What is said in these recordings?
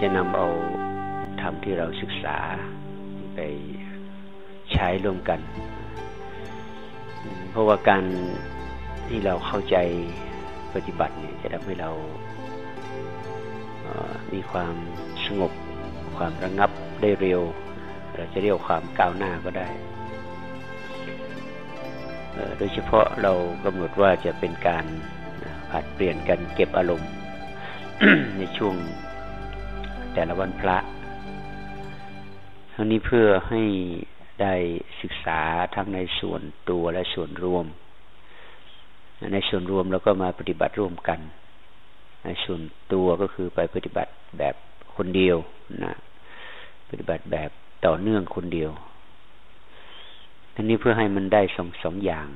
จะนำเอาธรรมที่เราศึกษาไปใช้ร่วมกัน เพราะว่าการที่เราเข้าใจปฏิบัติเนี่ยจะทำให้เรามีความสงบ ความระงับได้เร็ว เราจะเรียกความก้าวหน้าก็ได้ โดยเฉพาะเรากำหนดว่าจะเป็นการผัดเปลี่ยนกันเก็บอารมณ์ในช่วง แต่ละวันพระทั้งนี้เพื่อให้ได้ศึกษาทั้งในส่วนตัวและส่วนรวม ในส่วนรวมแล้วก็มาปฏิบัติร่วมกัน ในส่วนตัวก็คือไปปฏิบัติแบบคนเดียวนะปฏิบัติแบบต่อเนื่องคนเดียวทั้งนี้เพื่อให้มันได้สองสองอย่าง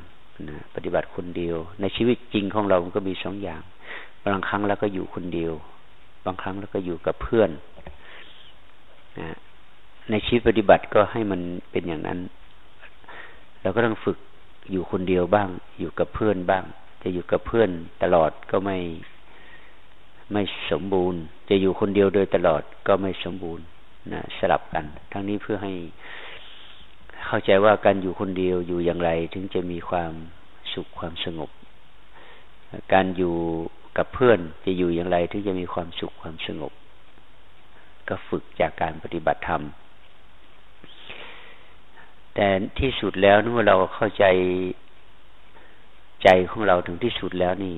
นะปฏิบัติคนเดียว ในชีวิตจริงของเรามันก็มีสองอย่าง บางครั้งแล้วก็อยู่คนเดียว บางครั้งแล้วก็อยู่กับเพื่อนนะในชีวิตปฏิบัติก็ให้มันเป็นอย่างนั้น เราก็ต้องฝึกอยู่คนเดียวบ้าง อยู่กับเพื่อนบ้าง จะอยู่กับเพื่อนตลอดก็ไม่ไม่สมบูรณ์ จะอยู่คนเดียวโดยตลอดก็ไม่สมบูรณ์นะสลับกัน ทั้งนี้เพื่อให้เข้าใจว่าการอยู่คนเดียวอยู่อย่างไร ถึงจะมีความสุขความสงบ การอยู่ กับเพื่อนจะอยู่อย่างไรถึงจะมีความสุขความสงบ ก็ฝึกจากการปฏิบัติธรรม แต่ที่สุดแล้วเมื่อเราเข้าใจใจของเราถึงที่สุดแล้วนี่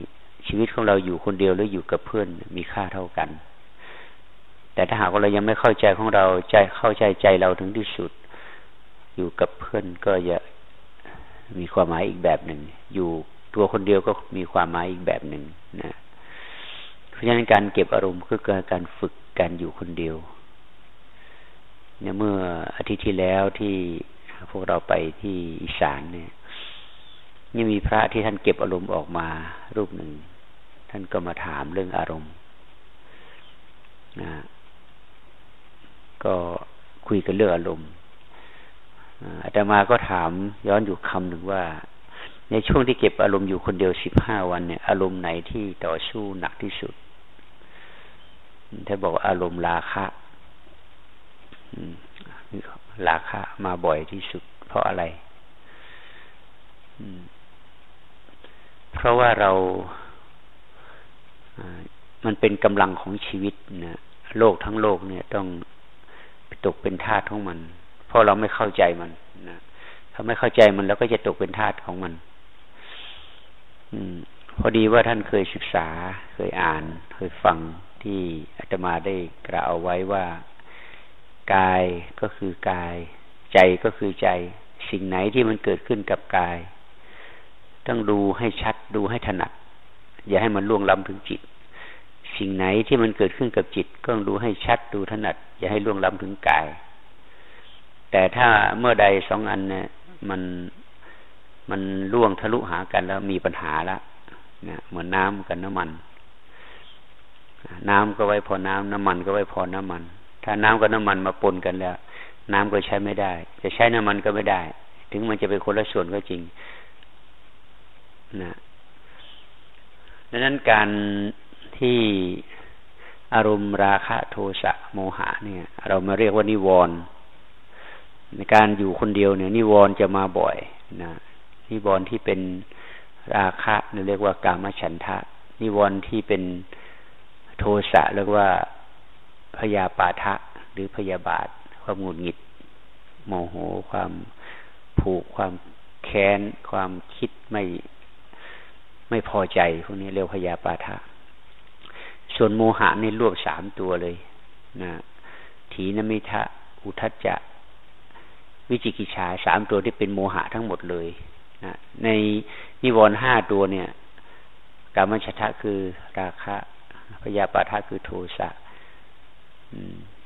ชีวิตของเราอยู่คนเดียวหรืออยู่กับเพื่อนมีค่าเท่ากัน แต่ถ้าหากว่าเรายังไม่เข้าใจของเราใจเข้าใจใจเราถึงที่สุด อยู่กับเพื่อนก็จะมีความหมายอีกแบบหนึ่งอยู่ตัวคนเดียวก็มีความหมายอีกแบบหนึ่งนะ ราะฉะนั้นการเก็บอารมณ์คือการฝึกการอยู่คนเดียว เนี่ยเมื่ออาทิตย์ที่แล้วที่พวกเราไปที่อีสานเนี่ยนี่มีพระที่ท่านเก็บอารมณ์ออกมารูปหนึ่ง ท่านก็มาถามเรื่องอารมณ์นะก็คุยกันเรื่องอารมณ์อาตมาก็ถามย้อนอยู่คำหนึ่งว่า ในช่วงที่เก็บอารมณ์อยู่คนเดียวสิบห้าวันเนี่ย อารมณ์ไหนที่ต่อสู้หนักที่สุด ท่านบอกอารมณ์ราคะราคะมาบ่อยที่สุด เพราะอะไร เพราะว่าเรา มันเป็นกำลังของชีวิตนะโลกทั้งโลกเนี่ยต้องตกเป็นทาสของมัน เพราะเราไม่เข้าใจมันนะถ้าไม่เข้าใจมันแล้วก็จะตกเป็นทาสของมัน อืม พอดีว่าท่านเคยศึกษา เคยอ่าน เคยฟัง ที่อาตมาได้กล่าวเอาไว้ว่ากายก็คือกาย ใจก็คือใจ สิ่งไหนที่มันเกิดขึ้นกับกาย ต้องดูให้ชัดดูให้ถนัด อย่าให้มันล่วงล้ำถึงจิต สิ่งไหนที่มันเกิดขึ้นกับจิตก็ต้องดูให้ชัดดูถนัด อย่าให้ล่วงล้ำถึงกาย แต่ถ้าเมื่อใดสองอันเนี่ยมันมันล่วงทะลุหากันแล้วมีปัญหาละนะเหมือนน้ำกับน้ำมัน น้ำก็ไว้พอน้ำน้ำมันก็ไว้พอน้ำมัน ถ้าน้ำกับน้ำมันมาปนกันแล้ว น้ำก็ใช้ไม่ได้ จะใช้น้ำมันก็ไม่ได้ ถึงมันจะเป็นคนละส่วนก็จริงนะดังนั้นการที่อารมณ์ราคะโทสะโมหะเนี่ย เรามาเรียกว่านิวรณ์ในการอยู่คนเดียวเนี่ย นิวรณ์จะมาบ่อยนะนิวรณ์ที่เป็นราคะเรียกว่ากามฉันทะ นิวรณ์ที่เป็น โทสะเรียกว่าพยาปาทะ หรือพยาบาท ความหงุดหงิด โมโห ความผูก ความแค้น ความคิดไม่ไม่พอใจพวกนี้เรียกพยาปาทะ ส่วนโมหะนี่รวบสามตัวเลยนะถีนมิทะ อุทัจจะ วิจิกิจฉาสามตัวที่เป็นโมหะทั้งหมดเลยนะในนิวรณ์ห้าตัวเนี่ยกามชทะคือราคะ พยาปาทะคือโทสะ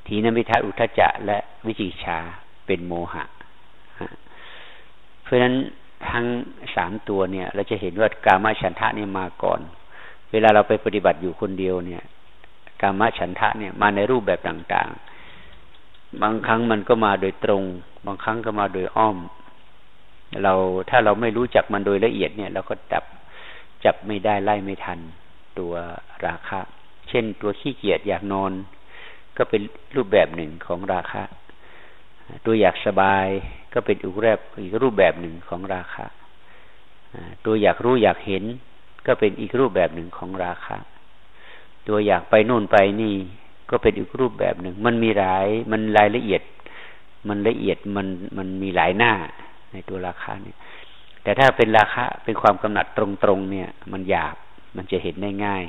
ทีนมิทาอุทจะและวิจิชาเป็นโมหะ เพราะฉะนั้นทั้งสามตัวเนี่ย เราจะเห็นว่ากามาฉันทะเนี่ยมาก่อน เวลาเราไปปฏิบัติอยู่คนเดียวเนี่ย กามาฉันทะเนี่ยมาในรูปแบบต่าง ๆ บางครั้งมันก็มาโดยตรง บางครั้งก็มาโดยอ้อม เราถ้าเราไม่รู้จักมันโดยละเอียดเนี่ย เราก็จับจับไม่ได้ไล่ไม่ทัน ตัวราคะ เช่นตัวขี้เกียจอยากนอน ก็เป็นรูปแบบหนึ่งของราคะ ตัวอยากสบายก็เป็นอีกแบบอีกรูปแบบหนึ่งของราคะ ตัวอยากรู้อยากเห็น ก็เป็นอีกรูปแบบหนึ่งของราคะ ตัวอยากไปนู่นไปนี่ก็เป็นอีกรูปแบบหนึ่ง มันมีหลายมันรายละเอียด มันละเอียดมันมันมีหลายหน้าในตัวราคาเนี่ยแต่ถ้าเป็นราคาเป็นความกำหนัดตรงๆเนี่ย มันหยาบ มันจะเห็นได้ง่าย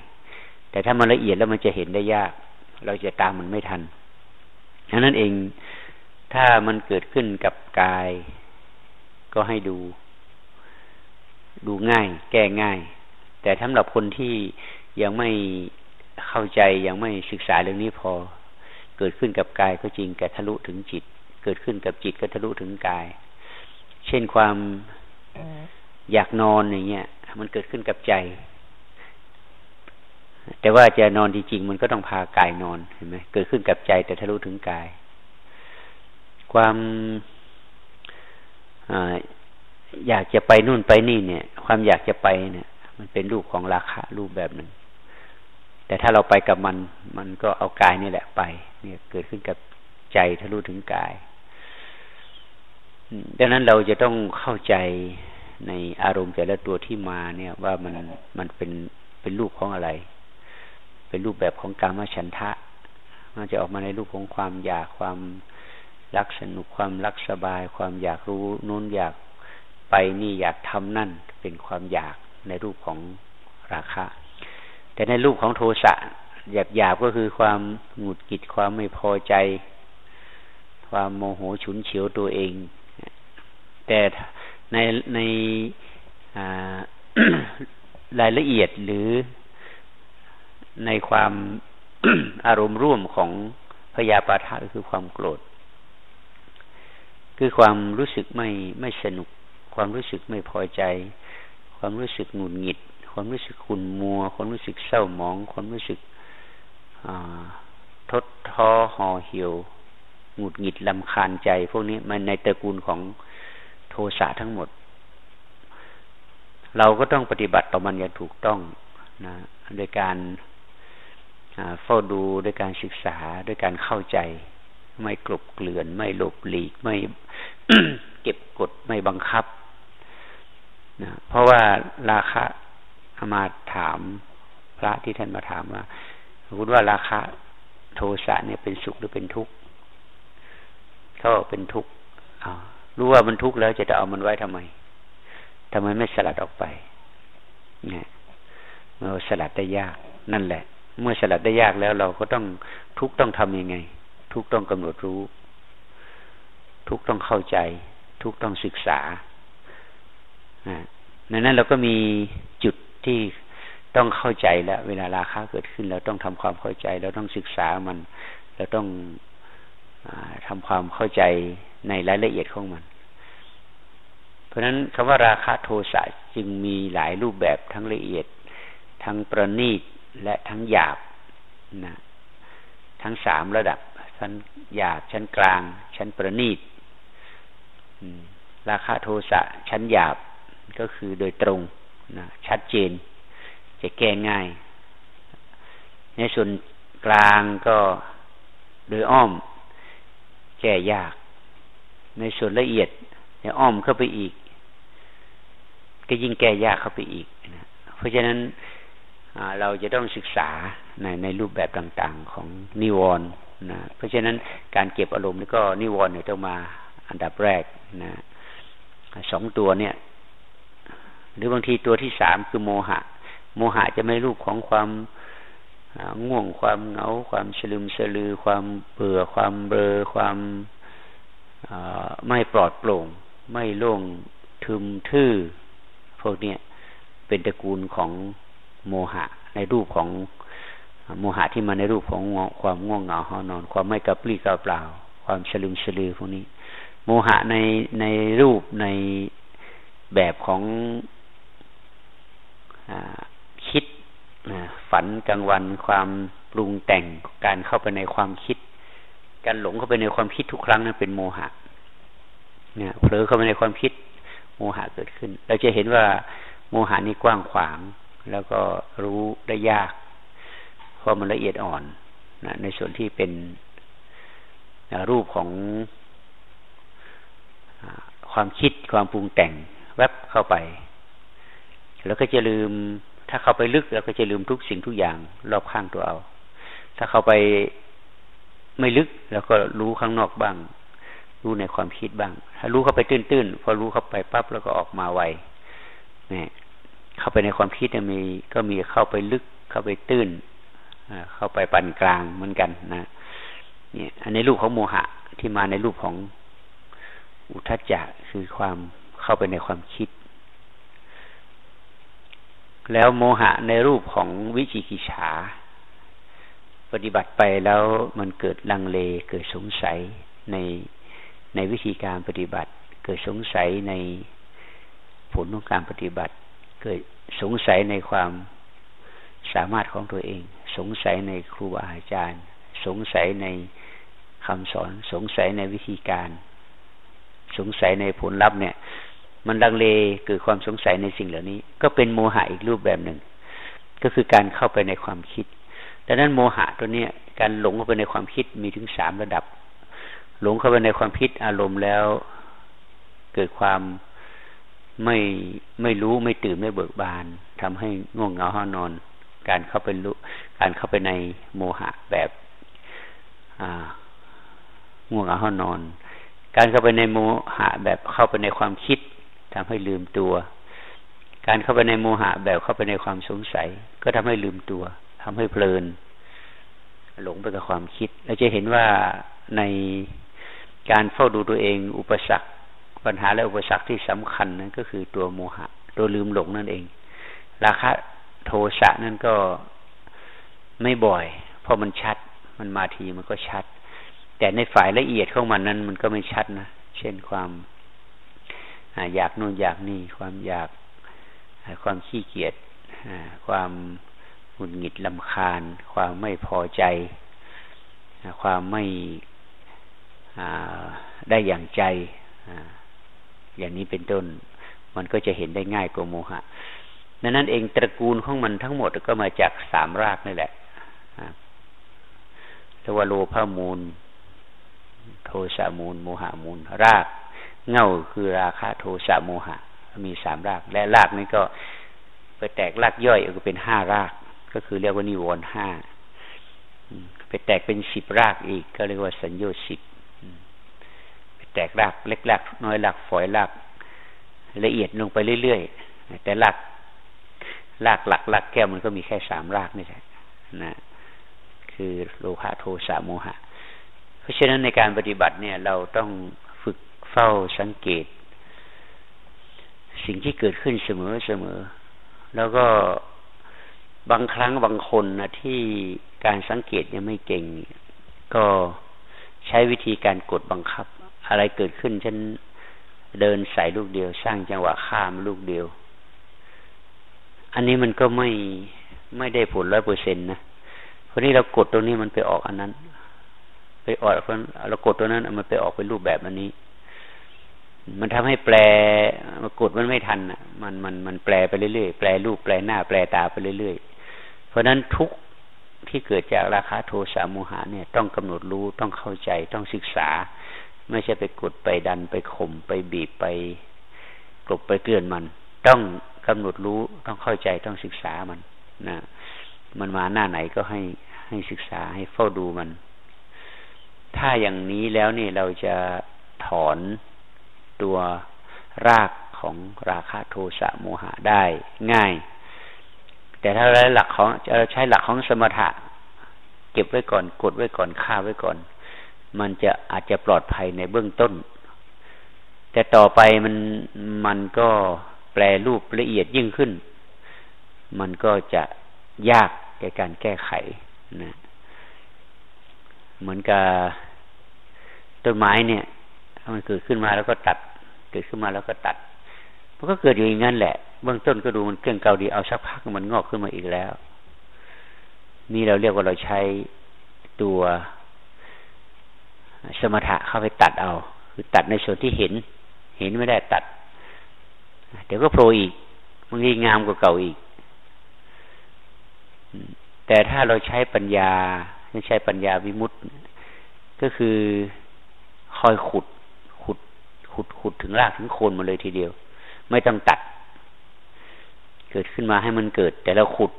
แต่ถ้ามันละเอียดแล้วมันจะเห็นได้ยาก เราจะตามมันไม่ทันดังนั้นเองถ้ามันเกิดขึ้นกับกาย ก็ให้ดู ดูง่าย แก้ง่าย แต่สำหรับคนที่ยังไม่เข้าใจยังไม่ศึกษาเรื่องนี้พอ เกิดขึ้นกับกายก็จริงแต่ทะลุถึงจิต เกิดขึ้นกับจิตก็ทะลุถึงกาย เช่นความอยากนอนอย่างเงี้ยมันเกิดขึ้นกับใจ แต่ว่าจะนอนจริงๆมันก็ต้องพากายนอนเห็นไหมเกิดขึ้นกับใจ แต่ทะลุถึงกาย ความอยากจะไปนู่นไปนี่เนี่ย ความอยากจะไปเนี่ย มันเป็นรูปของราคะรูปแบบหนึ่ง แต่ถ้าเราไปกับมัน มันก็เอากายนี่แหละไป เนี่ยเกิดขึ้นกับใจทะลุถึงกาย ดังนั้นเราจะต้องเข้าใจในอารมณ์แต่ละตัวที่มาเนี่ยว่ามันมันเป็นเป็นรูปของอะไร เป็นรูปแบบของกามฉันทะ มันจะออกมาในรูปของความอยากความรักสนุกความรักสบาย ความอยากรู้นู้นอยากไปนี่อยากทำนั่นเป็นความอยากในรูปของราคะ แต่ในรูปของโทสะหยาบหยาบก็คือความหงุดหงิดความไม่พอใจ ความโมโหฉุนเฉียวตัวเอง แต่ในในรายละเอียดหรือ ในความอารมณ์ร่วมของพยาปาทะคือความโกรธ คือความรู้สึกไม่ไม่สนุก ความรู้สึกไม่พอใจ ความรู้สึกหงุดหงิด ความรู้สึกขุ่นมัว ความรู้สึกเศร้าหมอง ความรู้สึกทดท้อห่อเหี่ยวหงุดหงิดลำคาญใจ พวกนี้มันในตระกูลของโทสะทั้งหมด เราก็ต้องปฏิบัติต่อมันอย่างถูกต้องนะโดยการ เฝ้าดูโดยการศึกษาด้วยการเข้าใจ ไม่กลบเกลื่อน ไม่หลบหลีก ไม่เก็บกดไม่บังคับนะเพราะว่าราคะมาถามพระที่ท่านมาถามว่าพูดว่าราคะโทสะเนี่ยเป็นสุขหรือเป็นทุกข์เขาบอกเป็นทุกข์รู้ว่ามันทุกข์แล้วจะเอามันไว้ทำไมทำไมไม่สลัดออกไปเนี่ยเราสลัดได้ยากนั่นแหละ เมื่อสลัดได้ยากแล้ว เราก็ต้องทุกต้องทำยังไง ทุกต้องกำหนดรู้ ทุกต้องเข้าใจ ทุกต้องศึกษาในนั้นเราก็มีจุดที่ต้องเข้าใจแล้ว เวลาราคาเกิดขึ้น เราต้องทำความเข้าใจ เราต้องศึกษามัน เราต้องอทำความเข้าใจในรายละเอียดของมัน เพราะฉะนั้นคำว่าราคาโทสะจึงมีหลายรูปแบบทั้งละเอียด ทั้งประณีต และทั้งหยาบนะทั้งสามระดับ ชั้นหยาบ ชั้นกลาง ชั้นประณีตราคาโทสะชั้นหยาบก็คือโดยตรงนะชัดเจน จะแก้ง่าย ในส่วนกลางก็โดยอ้อม แก้ยาก ในส่วนละเอียดเนี่ยอ้อมเข้าไปอีก ก็ยิ่งแก้ยากเข้าไปอีกนะเพราะฉะนั้น เราจะต้องศึกษาในในรูปแบบต่างๆของนิวรณ์นะเพราะฉะนั้นการเก็บอารมณ์นี่ก็นิวรณ์เนี่ยต้องมาอันดับแรกนะสองตัวเนี่ย หรือบางทีตัวที่สามคือโมหะ โมหะจะไม่รูปของความง่วงความเหงา ความสลืมสลือ ความเบื่อความเบลอความไม่ปลอดโปร่ง ไม่โล่งทึมทื่อพวกเนี้ยเป็นตระกูลของ โมหะ ในรูปของโมหะที่มาในรูปของความง่วงเหงาหอนอน ความไม่กระปรี้กระเปล่า ความสลืมสลือพวกนี้ โมหะในในรูปในแบบของอคิดฝันกลางวันความปรุงแต่งการเข้าไปในความคิด การหลงเข้าไปในความคิดทุกครั้งนั้นเป็นโมหะ เนี่ยเผลอเข้าไปในความคิด โมหะเกิดขึ้น เราจะเห็นว่าโมหะนี้กว้างขวาง แล้วก็รู้ได้ยาก เพราะมันละเอียดอ่อนนะในส่วนที่เป็นรูปของความคิดความปรุงแต่งแวบเข้าไป แล้วก็จะลืม ถ้าเข้าไปลึกเราก็จะลืมทุกสิ่งทุกอย่าง รอบข้างตัวเอา ถ้าเข้าไปไม่ลึกเราก็รู้ข้างนอกบ้าง รู้ในความคิดบ้าง ถ้ารู้เข้าไปตื้นๆพอรู้เข้าไปปั๊บแล้วก็ออกมาไวเนี่ย เข้าไปในความคิดมี ก็มีเข้าไปลึกเข้าไปตื้นเข้าไปปานกลางเหมือนกันนะเนี่ยอันในรูปของโมหะที่มาในรูปของอุทจจะคือความเข้าไปในความคิด แล้วโมหะในรูปของวิจิกิจฉา ปฏิบัติไปแล้วมันเกิดลังเลเกิดสงสัยในในวิธีการปฏิบัติ เกิดสงสัยในผลของการปฏิบัติ เกิดสงสัยในความสามารถของตัวเอง สงสัยในครูบาอาจารย์ สงสัยในคำสอน สงสัยในวิธีการ สงสัยในผลลัพธ์เนี่ย มันลังเลเกิดความสงสัยในสิ่งเหล่านี้ ก็เป็นโมหะอีกรูปแบบหนึ่ง ก็คือการเข้าไปในความคิดดังนั้นโมหะตัวเนี้ยการหลงเข้าไปในความคิดมีถึงสามระดับ หลงเข้าไปในความคิดอารมณ์แล้ว เกิดความ ไม่ไม่รู้ไม่ตื่นไม่เบิกบานทำให้ง่วงเหงาห้านอน การเข้าไปรู้การเข้าไปในโมหะแบบง่วงเหงาห้านอน การเข้าไปในโมหะแบบเข้าไปในความคิดทำให้ลืมตัว การเข้าไปในโมหะแบบเข้าไปในความสงสัย ก็ทำให้ลืมตัวทำให้เพลิน หลงไปกับความคิดเราจะเห็นว่าในการเฝ้าดูตัวเอง อุปสรรค ปัญหาและอุปสรรคที่สำคัญนั้นก็คือตัวโมหะ ตัวลืมหลงนั่นเอง ราคะโทสะนั่นก็ไม่บ่อย เพราะมันชัด มันมาทีมันก็ชัด แต่ในฝ่ายละเอียดของมันนั้น มันก็ไม่ชัดนะ เช่นความอยากนู่นอยากนี่ ความอยากความขี้เกียจความหงุดหงิดลำคาญ ความไม่พอใจ ความไม่ได้อย่างใจ อย่างนี้เป็นต้น มันก็จะเห็นได้ง่ายกว่าโมหะดังนั้นเองตระกูลของมันทั้งหมดก็มาจากสามรากนี่แหละเรียกว่าโลภามูล โทสะมูล โมหะมูล ราก เง่าคือราคะโทสะโมหะ มีสามราก และรากนี้ก็ไปแตกรากย่อยก็เป็นห้าราก ก็คือเรียกว่านิวรณ์ห้าไปแตกเป็นสิบรากอีก ก็เรียกว่าสัญญาสิบ แตกรากเล็กรากน้อยรากฝอยรากละเอียดลงไปเรื่อยๆแต่รากรากหลักรากแก้วมันก็มีแค่สามรากนี่แหละนะ คือโลภะโทสะโมหะ เพราะฉะนั้นในการปฏิบัติเนี่ย เราต้องฝึกเฝ้าสังเกต สิ่งที่เกิดขึ้นเสมอเสมอ แล้วก็บางครั้งบางคนนะที่การสังเกตยังไม่เก่ง ก็ใช้วิธีการกดบังคับ อะไรเกิดขึ้นฉันเดินใส่ลูกเดียว สร้างจังหวะข้ามลูกเดียว อันนี้มันก็ไม่ไม่ได้ผลร้อยเปอร์เซ็นต์นะเพราะนี้เรากดตรงนี้มันไปออกอันนั้น ไปออกเพราะเรากดตัวนั้นมันไปออกเป็นรูปแบบอันนี้ มันทำให้แปลกดมันไม่ทันอะ มันมันมันแปลไปเรื่อยๆแปลรูปแปลหน้า แปลตาไปเรื่อยๆเพราะนั้นทุกที่เกิดจากราคาโทสะโมหะเนี่ย ต้องกำหนดรู้ต้องเข้าใจต้องศึกษา ไม่ใช่ไปกดไปดันไปข่มไปบีบไปกลบไปเกลื่อนมัน ต้องกำหนดรู้ต้องเข้าใจต้องศึกษามันนะมันมาหน้าไหนก็ให้ให้ศึกษาให้เฝ้าดูมัน ถ้าอย่างนี้แล้วนี่เราจะถอนตัวรากของราคาโทสะโมหะได้ง่าย แต่ถ้าเราหลักของเราใช้หลักของสมถะ เก็บไว้ก่อน กดไว้ก่อนฆ่าไว้ก่อน มันจะอาจจะปลอดภัยในเบื้องต้น แต่ต่อไปมันมันก็แปลรูปละเอียดยิ่งขึ้น มันก็จะยากในการแก้ไขนะเหมือนกับต้นไม้เนี่ยมันเกิดขึ้นมาแล้วก็ตัด เกิดขึ้นมาแล้วก็ตัด มันก็เกิดอยู่อย่างนั้นแหละ เบื้องต้นก็ดูมันเครื่องเก่าดีเอาสักพักมันงอกขึ้นมาอีกแล้ว นี่เราเรียกว่าเราใช้ตัว สมถะเข้าไปตัดเอา คือตัดในส่วนที่เห็น เห็นไม่ได้ตัด เดี๋ยวก็โผล่อีกมันงีงามกว่าเก่าอีก แต่ถ้าเราใช้ปัญญาไม่ใช่ปัญญาวิมุตต์ก็คือคอยขุด ขุด ขุด ขุดถึงรากถึงโคนมาเลยทีเดียว ไม่ต้องตัด เกิดขึ้นมาให้มันเกิด แต่เราขุด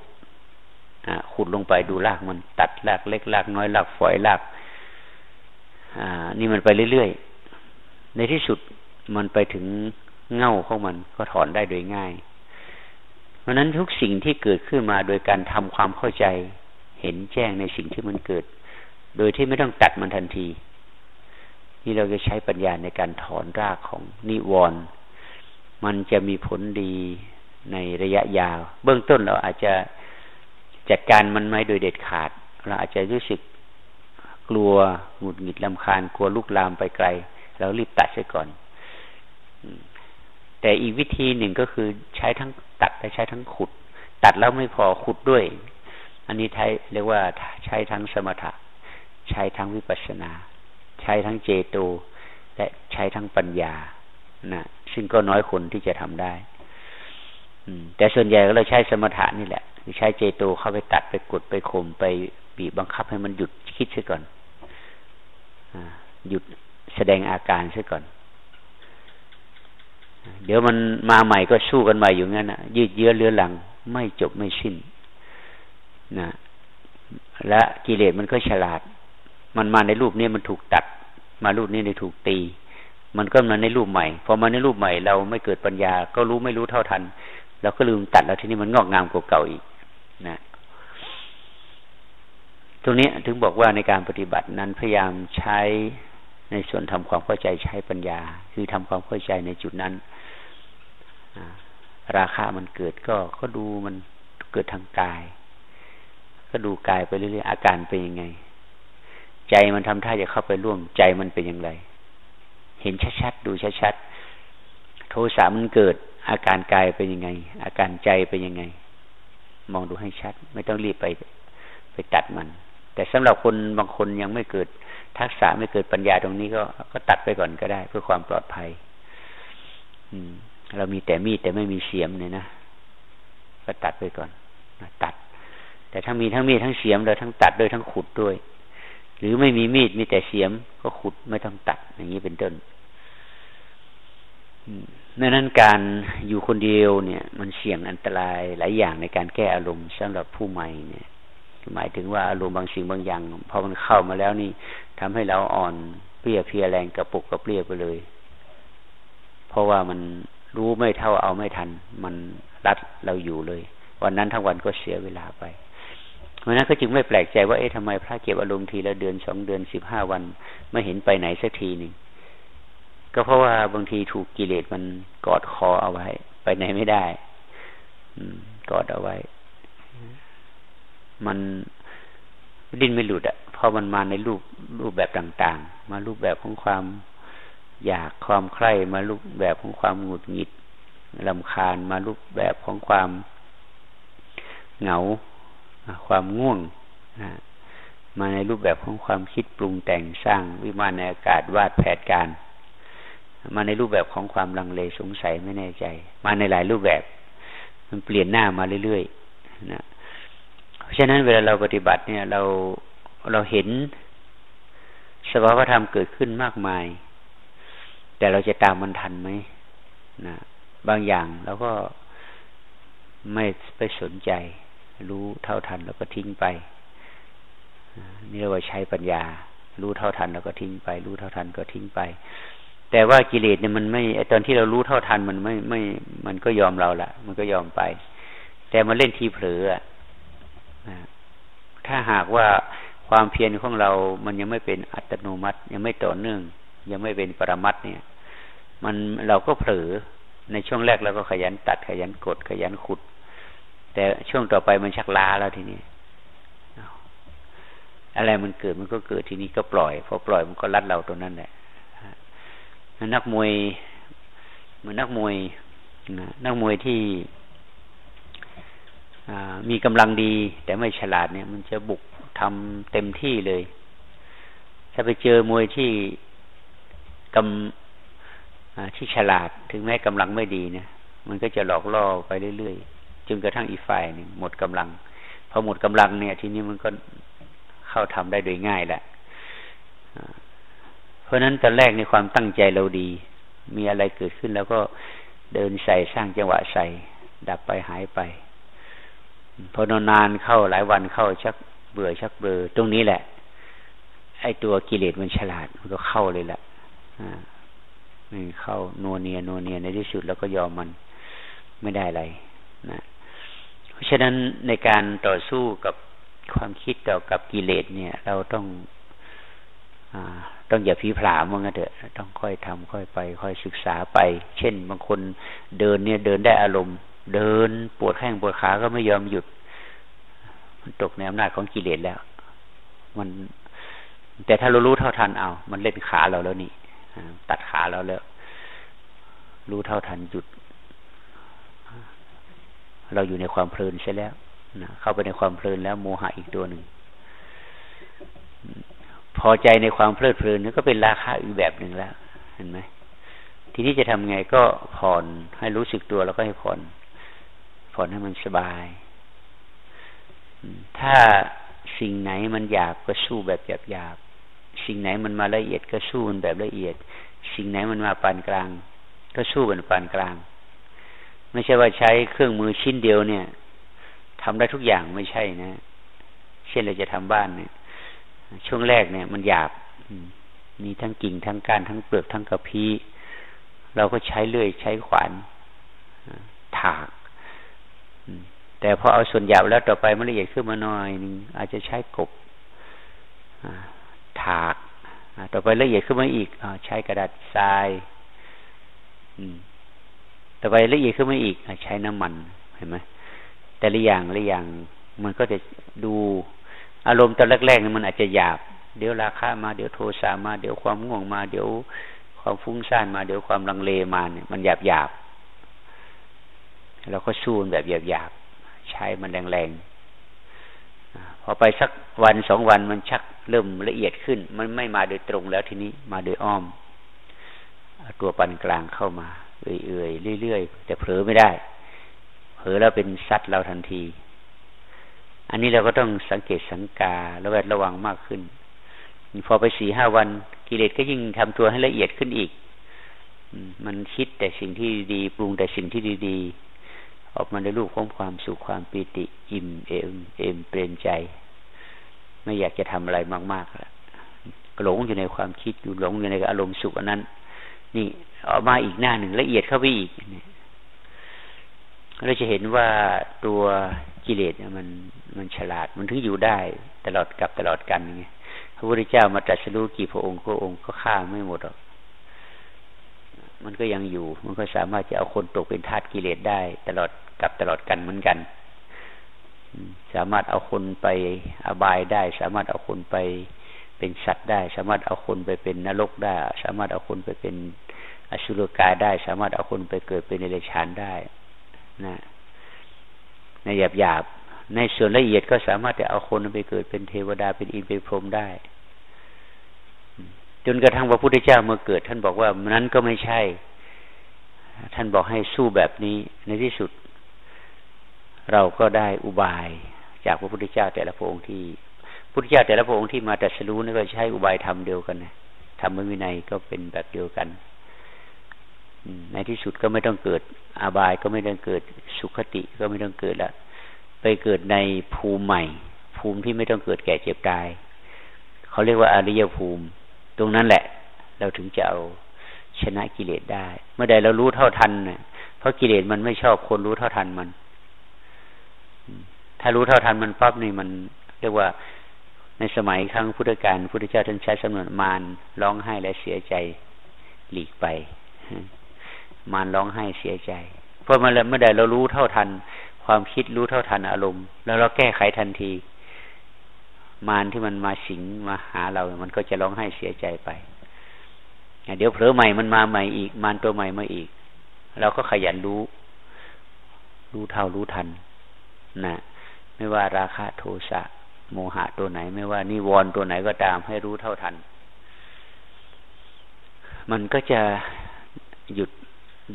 ขุดลงไปดูรากมันตัดรากเล็กรากน้อยรากฝอยราก นี่มันไปเรื่อยๆ ในที่สุดมันไปถึงเง่าของมันก็ถอนได้โดยง่าย เพราะนั้นทุกสิ่งที่เกิดขึ้นมาโดยการทำความเข้าใจ เห็นแจ้งในสิ่งที่มันเกิด โดยที่ไม่ต้องตัดมันทันที นี่เราจะใช้ปัญญาในการถอนรากของนิวรณ์มันจะมีผลดีในระยะยาว เบื้องต้นเราอาจจะจัดการมันไม่โดยเด็ดขาด เราอาจจะรู้สึก กลัวหงุดหงิดลำคาญกลัวลุกลามไปไกล เรารีบตัดเสียก่อนแต่อีกวิธีหนึ่งก็คือใช้ทั้งตัดและใช้ทั้งขุด ตัดแล้วไม่พอขุดด้วย อันนี้ใช้เรียกว่าใช้ทั้งสมถะ ใช้ทั้งวิปัสสนา ใช้ทั้งเจโตและใช้ทั้งปัญญานะซึ่งก็น้อยคนที่จะทำได้แต่ส่วนใหญ่เราใช้สมถะนี่แหละ ใช้เจโตเข้าไปตัดไปกดไปข่มไปบีบบังคับให้มันหยุดคิดเสียก่อน หยุดแสดงอาการเสียก่อน เดี๋ยวมันมาใหม่ก็สู้กันใหม่อยู่งั้นนะยืดเยื้อเรื้อหลัง ไม่จบไม่สิ้นนะและกิเลสมันก็ฉลาด มันมาในรูปนี้มันถูกตัด มารูปนี้ในถูกตี มันก็มาในรูปใหม่ พอมาในรูปใหม่ เราไม่เกิดปัญญา ก็รู้ไม่รู้เท่าทัน เราก็ลืมตัดแล้วทีนี้มันงอกงามกว่าเก่าอีก นะ ตรงนี้ถึงบอกว่าในการปฏิบัตินั้นพยายามใช้ในส่วนทำความเข้าใจใช้ปัญญา คือทำความเข้าใจในจุดนั้นราคามันเกิดก็ก็ดูมันเกิดทางกาย ก็ดูกายไปเรื่อยๆอาการเป็นยังไง ใจมันทำท่าจะเข้าไปร่วมใจมันเป็นอย่างไร เห็นชัดๆดูชัดๆโทสะมันเกิด อาการกายเป็นยังไง อาการใจเป็นยังไง มองดูให้ชัด ไม่ต้องรีบไปไปตัดมัน แต่สำหรับคนบางคนยังไม่เกิดทักษะไม่เกิดปัญญาตรงนี้ก็ก็ตัดไปก่อนก็ได้ เพื่อความปลอดภัย อืม เรามีแต่มีดแต่ไม่มีเสียมเนี่ยนะก็ตัดไปก่อนตัด แต่ถ้ามีทั้งมีดทั้งเสียมเลยทั้งตัดด้วยทั้งขุดด้วย หรือไม่มีมีดมีแต่เสียม ก็ขุดไม่ต้องตัดอย่างนี้เป็นต้นดังนั้นการอยู่คนเดียวเนี่ย มันเสี่ยงอันตรายหลายอย่างในการแก้อารมณ์สำหรับผู้ใหม่เนี่ย หมายถึงว่าอารมณ์บางสิ่งบางอย่างพอมันเข้ามาแล้วนี่ทำให้เราอ่อนเปรี้ยเพียแรงกระปุกกระเปรี้ยไปเลย เพราะว่ามันรู้ไม่เท่าเอาไม่ทัน มันรัดเราอยู่เลย วันนั้นทั้งวันก็เสียเวลาไป เพราะนั้นก็จึงไม่แปลกใจว่าเอ๊ะทำไมพระเก็บอารมณ์ทีละเดือนสองเดือนสิบห้าวัน ไม่เห็นไปไหนสักทีหนึ่งก็เพราะว่าบางทีถูกกิเลสมันกอดคอเอาไว้ ไปไหนไม่ได้ อืม กอดเอาไว้ มันดิ้นไม่หลุดอะ่ะพอมันมาในรูปรูปแบบต่างๆ มารูปแบบของความอยากความใคร่มารูปแบบของความหงุดหงิดลำคาญมารูปแบบของความเหงา ความง่วงนะมาในรูปแบบของความคิดปรุงแต่งสร้างวิมานในอากาศวาดแผนการ มาในรูปแบบของความลังเลสงสัยไม่แน่ใจ มาในหลายรูปแบบ มันเปลี่ยนหน้ามาเรื่อยๆนะ ราะฉะนั้นเวลาเราปฏิบัติเนี่ย เราเราเห็นสภาวธรรมเกิดขึ้นมากมาย แต่เราจะตามมันทันไหมนะบางอย่างเราก็ไม่ไปสนใจ รู้เท่าทันแล้วก็ทิ้งไปนี่เรียกว่าใช้ปัญญา รู้เท่าทันแล้วก็ทิ้งไป รู้เท่าทันก็ทิ้งไป แต่ว่ากิเลสเนี่ยมันไม่ไอตอนที่เรารู้เท่าทันมันไม่ไม่ มันก็ยอมเราละมันก็ยอมไป แต่มันเล่นทีเผลออะ ถ้าหากว่าความเพียรของเรา มันยังไม่เป็นอัตโนมัติ ยังไม่ต่อเนื่อง ยังไม่เป็นปรมัตเนี่ย มันเราก็เผลอในช่วงแรกเราก็ขยันตัดขยันกดขยันขุด แต่ช่วงต่อไปมันชักล้าแล้วทีนี้อะไรมันเกิดมันก็เกิดทีนี้ก็ปล่อย พอปล่อยมันก็รัดเราตรงนั้นแหละนักมวยเหมือนนักมวยนักมวยที่ มีกำลังดี แต่ไม่ฉลาดเนี่ย มันจะบุกทำเต็มที่เลย ถ้าไปเจอมวยที่กำที่ฉลาดถึงแม้กำลังไม่ดีเนี่ยมันก็จะหลอกล่อไปเรื่อยๆจนกระทั่งอีฝ่ายหนึ่งหมดกำลังพอหมดกำลังเนี่ย ทีนี้มันก็เข้าทำได้โดยง่ายแหละเพราะนั้นตอนแรกในความตั้งใจเราดี มีอะไรเกิดขึ้นแล้วก็เดินใส่สร้างจังหวะใส่ ดับไปหายไป พอนานานเข้าหลายวันเข้าชักเบื่อชักเบื่อตรงนี้แหละ ไอ้ตัวกิเลสมันฉลาดมันก็เข้าเลยแหละอ่ามันเข้านัวเนียนัวเนียในที่สุดแล้วก็ยอมมันไม่ได้อะไรนะเพราะฉะนั้นในการต่อสู้กับความคิดต่อกับกิเลสเนี่ย เราต้องอต้องอย่าผีผลามว่างั้นเถอะ ต้องค่อยทำค่อยไป ค่อยศึกษาไป เช่น บางคนเดินเนี่ยเดินได้อารมณ์ เดินปวดแข้งปวดขาก็ไม่ยอมหยุด มันตกในอำนาจของกิเลสแล้ว มัน แต่ถ้าเรารู้เท่าทันเอา มันเล่นขาเราแล้วนี่ตัดขาเราแล้ว รู้เท่าทันหยุด เราอยู่ในความเพลินใช่แล้วนะเข้าไปในความเพลินแล้วโมหะอีกตัวหนึ่งพอใจในความเพลิดเพลินนี่ก็เป็นราคาอีกแบบหนึ่งแล้ว เห็นไหมทีนี้จะทำไงก็ผ่อนให้รู้สึกตัวแล้วก็ให้ผ่อน ผ่อนให้มันสบาย ถ้าสิ่งไหนมันหยาบก็สู้แบบหยาบหยาบสิ่งไหนมันมาละเอียดก็สู้มันแบบละเอียด สิ่งไหนมันมาปานกลาง ก็สู้เป็นปานกลาง ไม่ใช่ว่าใช้เครื่องมือชิ้นเดียวเนี่ยทำได้ทุกอย่างไม่ใช่นะ เช่นเราจะทำบ้านเนี่ย ช่วงแรกเนี่ย มันหยาบมีทั้งกิ่งทั้งก้านทั้งเปลือกทั้งกระพี้เราก็ใช้เลื่อยใช้ขวานถาก แต่พอเอาส่วนหยาบแล้วต่อไปมันละเอียดขึ้นมาหน่อยนึงอาจจะใช้กบถากต่อไปละเอียดขึ้นมาอีกอใช้กระดาษทรายต่อไปละเอียดขึ้นมาอีกใช้น้ำมันเห็นไหมแต่ละอย่างละอย่างมันก็จะดูอารมณ์ตอนแรกๆมันอาจจะหยาบ เดี๋ยวราคามาเดี๋ยวโทสะมา เดี๋ยวความง่วงมา เดี๋ยวความฟุ้งซ่านมาเดี๋ยวความลังเลมาเนี่ยมันหยาบหยาบเราก็สู้แบบหยาบหยาบ ใช้มันแรงๆพอไปสักวันสองวันมันชักเริ่มละเอียดขึ้น มันไม่มาโดยตรงแล้วทีนี้มาโดยอ้อมตัวปันกลางเข้ามา เอื่อยๆเรื่อยๆแต่เผลอไม่ได้ เผลอแล้วเป็นซัดเราทันที อันนี้เราก็ต้องสังเกตสังการะแวดระวังมากขึ้น พอไปสี่ห้าวันกิเลสก็ยิ่งทำตัวให้ละเอียดขึ้นอีกมันคิดแต่สิ่งที่ดี ปรุงแต่สิ่งที่ดี ออกมาในรูปของความสุขความปิติ อิ่มเอมเอมเปลี่ยนใจ ไม่อยากจะทำอะไรมากๆแล้วหลงอยู่ในความคิดอยู่หลงอยู่ในอารมณ์สุขอันนั้น นี่ออกมาอีกหน้าหนึ่งละเอียดเข้าไปอีกเราจะเห็นว่าตัวกิเลสมันมันฉลาดมันถึงอยู่ได้ตลอดกับตลอดกันไงพระพุทธเจ้ามาตรัสรู้กี่พระองค์ก็องค์ก็ฆ่าไม่หมดหรอก มันก็ยังอยู่ มันก็สามารถจะเอาคนตกเป็นทาสกิเลสได้ ตลอดกับตลอดกันเหมือนกันสามารถเอาคนไปอบายได้ สามารถเอาคนไปเป็นสัตว์ได้ สามารถเอาคนไปเป็นนรกได้ สามารถเอาคนไปเป็นอสุรกายได้ สามารถเอาคนไปเกิดเป็นเนรชานได้นะในหยาบหยาบในส่วนละเอียดก็สามารถจะเอาคนไปเกิดเป็นเทวดาเป็นอินเป็นพรหมได้ จนกระทั่งพระพุทธเจ้าเมื่อเกิด ท่านบอกว่านั้นก็ไม่ใช่ ท่านบอกให้สู้แบบนี้ในที่สุด เราก็ได้อุบาย จากพระพุทธเจ้าแต่ละพระองค์ที่พุทธเจ้าแต่ละพระองค์ที่มาแต่สรู้นี่ก็ใช้อุบายทำเดียวกันนะทำวินัยก็เป็นแบบเดียวกันในที่สุดก็ไม่ต้องเกิด อาบายก็ไม่ต้องเกิดสุขติก็ไม่ต้องเกิดละไปเกิดในภูมิใหม่ ภูมิที่ไม่ต้องเกิดแก่เจ็บตาย เขาเรียกว่าอริยภูมิ ตรงนั้นแหละ เราถึงจะเอาชนะกิเลสได้ เมื่อใดเรารู้เท่าทันเนี่ยเพราะกิเลสมันไม่ชอบคนรู้เท่าทันมัน ถ้ารู้เท่าทันมันปั๊บนี่มันเรียกว่าในสมัยครั้งพุทธกาลพุทธเจ้าท่านใช้สำนวนมารร้องไห้และเสียใจหลีกไปมารร้องไห้เสียใจ เพราะมันเมื่อใดเรารู้เท่าทัน ความคิดรู้เท่าทันอารมณ์ แล้วเราแก้ไขทันที มารที่มันมาสิงมาหาเรา มันก็จะร้องไห้เสียใจไป เดี๋ยวเผลอใหม่มันมาใหม่อีก มารตัวใหม่มาอีก เราก็ขยันรู้ รู้เท่ารู้ทัน นะ ไม่ว่าราคะโทสะโมหะตัวไหน ไม่ว่านิวรณ์ตัวไหนก็ตามให้รู้เท่าทัน มันก็จะหยุด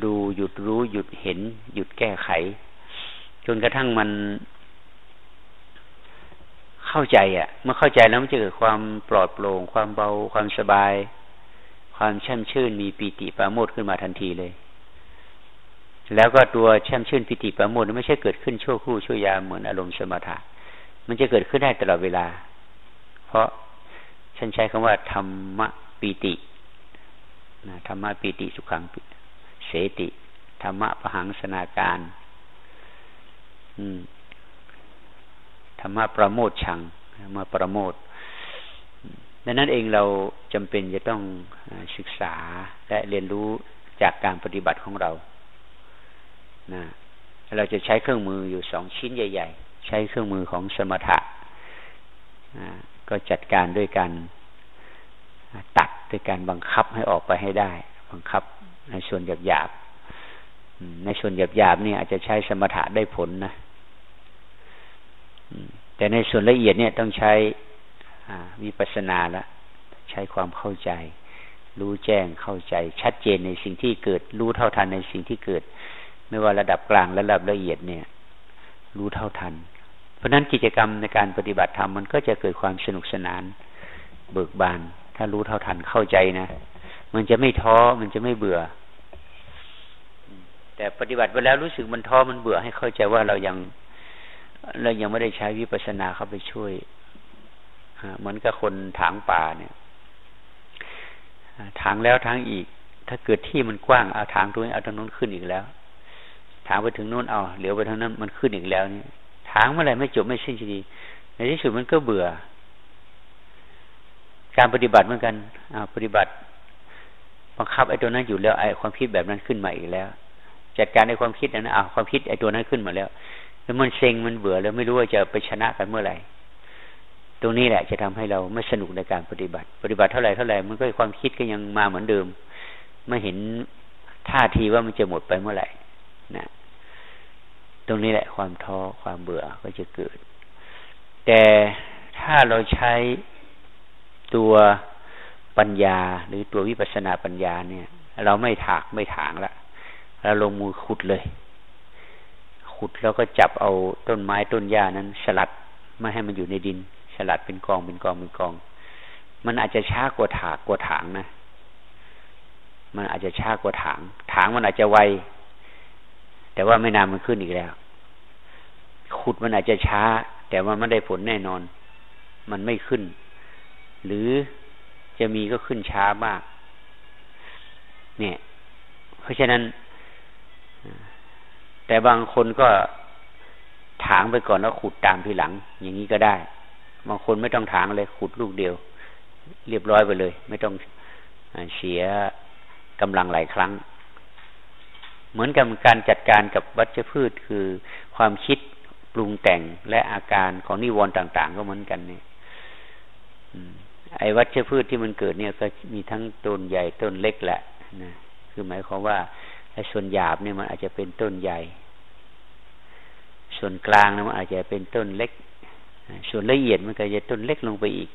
ดูหยุดรู้หยุดเห็น หยุดแก้ไข จนกระทั่งมัน เข้าใจอะ เมื่อเข้าใจแล้วมันจะเกิดความปลอดโปร่ง ความเบา ความสบาย ความแช่มชื่น มีปีติปราโมทขึ้นมาทันทีเลย แล้วก็ตัวแช่มชื่นปีติปราโมทไม่ใช่เกิดขึ้นชั่วครู่ชั่วยามเหมือนอารมณ์สมถะ มันจะเกิดขึ้นได้ตลอดเวลา เพราะฉันใช้คำว่าธรรมปีตินะธรรมะปีติสุขังเสติธรรมะพหังสนาการ อืม ธรรมะประโมทชังมาประโมทดังนั้นเองเราจำเป็นจะต้องศึกษาและเรียนรู้จากการปฏิบัติของเรานะเราจะใช้เครื่องมืออยู่สองชิ้นใหญ่ ๆ ใช้เครื่องมือของสมถะก็จัดการด้วยการตัดด้วยการบังคับให้ออกไปให้ได้ บังคับในส่วนหยาบๆในส่วนหยาบๆนี่อาจจะใช้สมถะได้ผลนะ แต่ในส่วนละเอียดเนี่ยต้องใช้วิปัสสนาละใช้ความเข้าใจ รู้แจ้งเข้าใจ ชัดเจนในสิ่งที่เกิด รู้เท่าทันในสิ่งที่เกิด ไม่ว่าระดับกลางและระดับละเอียดเนี่ย รู้เท่าทัน เพราะนั้นกิจกรรมในการปฏิบัติธรรมมันก็จะเกิดความสนุกสนาน เบิกบาน ถ้ารู้เท่าทันเข้าใจนะมันจะไม่ท้อมันจะไม่เบื่อ แต่ปฏิบัติไปแล้วรู้สึกมันท้อมันเบื่อให้เข้าใจว่าเรายัง เรายังไม่ได้ใช้วิปัสสนาเข้าไปช่วยเหมือนกับคนถางป่าเนี่ยถางแล้วถางอีก ถ้าเกิดที่มันกว้างเอาถางตรงนี้เอาตรงนู้นขึ้นอีกแล้วถางไปถึงนู้นเอาเหลียวไปทางนั้นมันขึ้นอีกแล้วเนี่ยถางเมื่อไรไม่จบไม่สิ้นทีในที่สุดมันก็เบื่อ การปฏิบัติเหมือนกันอาปฏิบัติบังคับไอ้ตัวนั้นอยู่แล้วไอ้ความคิดแบบนั้นขึ้นมาอีกแล้ว จัดการในความคิดนั้นอ้าวความคิดไอ้ตัวนั้นขึ้นมาแล้ว แล้วมันเซ็งมันเบื่อแล้วไม่รู้ว่าจะไปชนะกันเมื่อไหร่ตรงนี้แหละจะทำให้เราไม่สนุกในการปฏิบัติ ปฏิบัติเท่าไหร่เท่าไหร่มันก็ความคิดก็ยังมาเหมือนเดิมไม่เห็นท่าทีว่ามันจะหมดไปเมื่อไหร่นะตรงนี้แหละความท้อความเบื่อก็จะเกิด แต่ถ้าเราใช้ตัวปัญญาหรือตัววิปัสสนาปัญญาเนี่ย เราไม่ถากไม่ถางละเราลงมือขุดเลย ขุดแล้วก็จับเอาต้นไม้ต้นหญ้านั้น สลัดไม่ให้มันอยู่ในดิน สลัดเป็นกองเป็นกองเป็นกอง มันอาจจะช้ากว่าถากกว่าถางนะ มันอาจจะช้ากว่าถาง ถางมันอาจจะไว แต่ว่าไม่นานมันขึ้นอีกแล้ว ขุดมันอาจจะช้า แต่ว่ามันได้ผลแน่นอน มันไม่ขึ้น หรือจะมีก็ขึ้นช้ามาก เนี่ย เพราะฉะนั้น แต่บางคนก็ถางไปก่อนแล้วขุดตามทีหลัง อย่างนี้ก็ได้ บางคนไม่ต้องถางเลย ขุดลูกเดียว เรียบร้อยไปเลย ไม่ต้องเสียกำลังหลายครั้ง เหมือนกับการจัดการกับวัชพืชคือความคิดปรุงแต่งและอาการของนิวรณ์ต่าง ๆ ก็เหมือนกันเนี่ยไอ้วัชพืชที่มันเกิดเนี่ยก็มีทั้งต้นใหญ่ต้นเล็กแหละนะคือหมายความว่าไอ้ส่วนหยาบเนี่ยมันอาจจะเป็นต้นใหญ่ ส่วนกลางนะมันอาจจะเป็นต้นเล็ก ส่วนละเอียดมันก็จะต้นเล็กลงไปอีก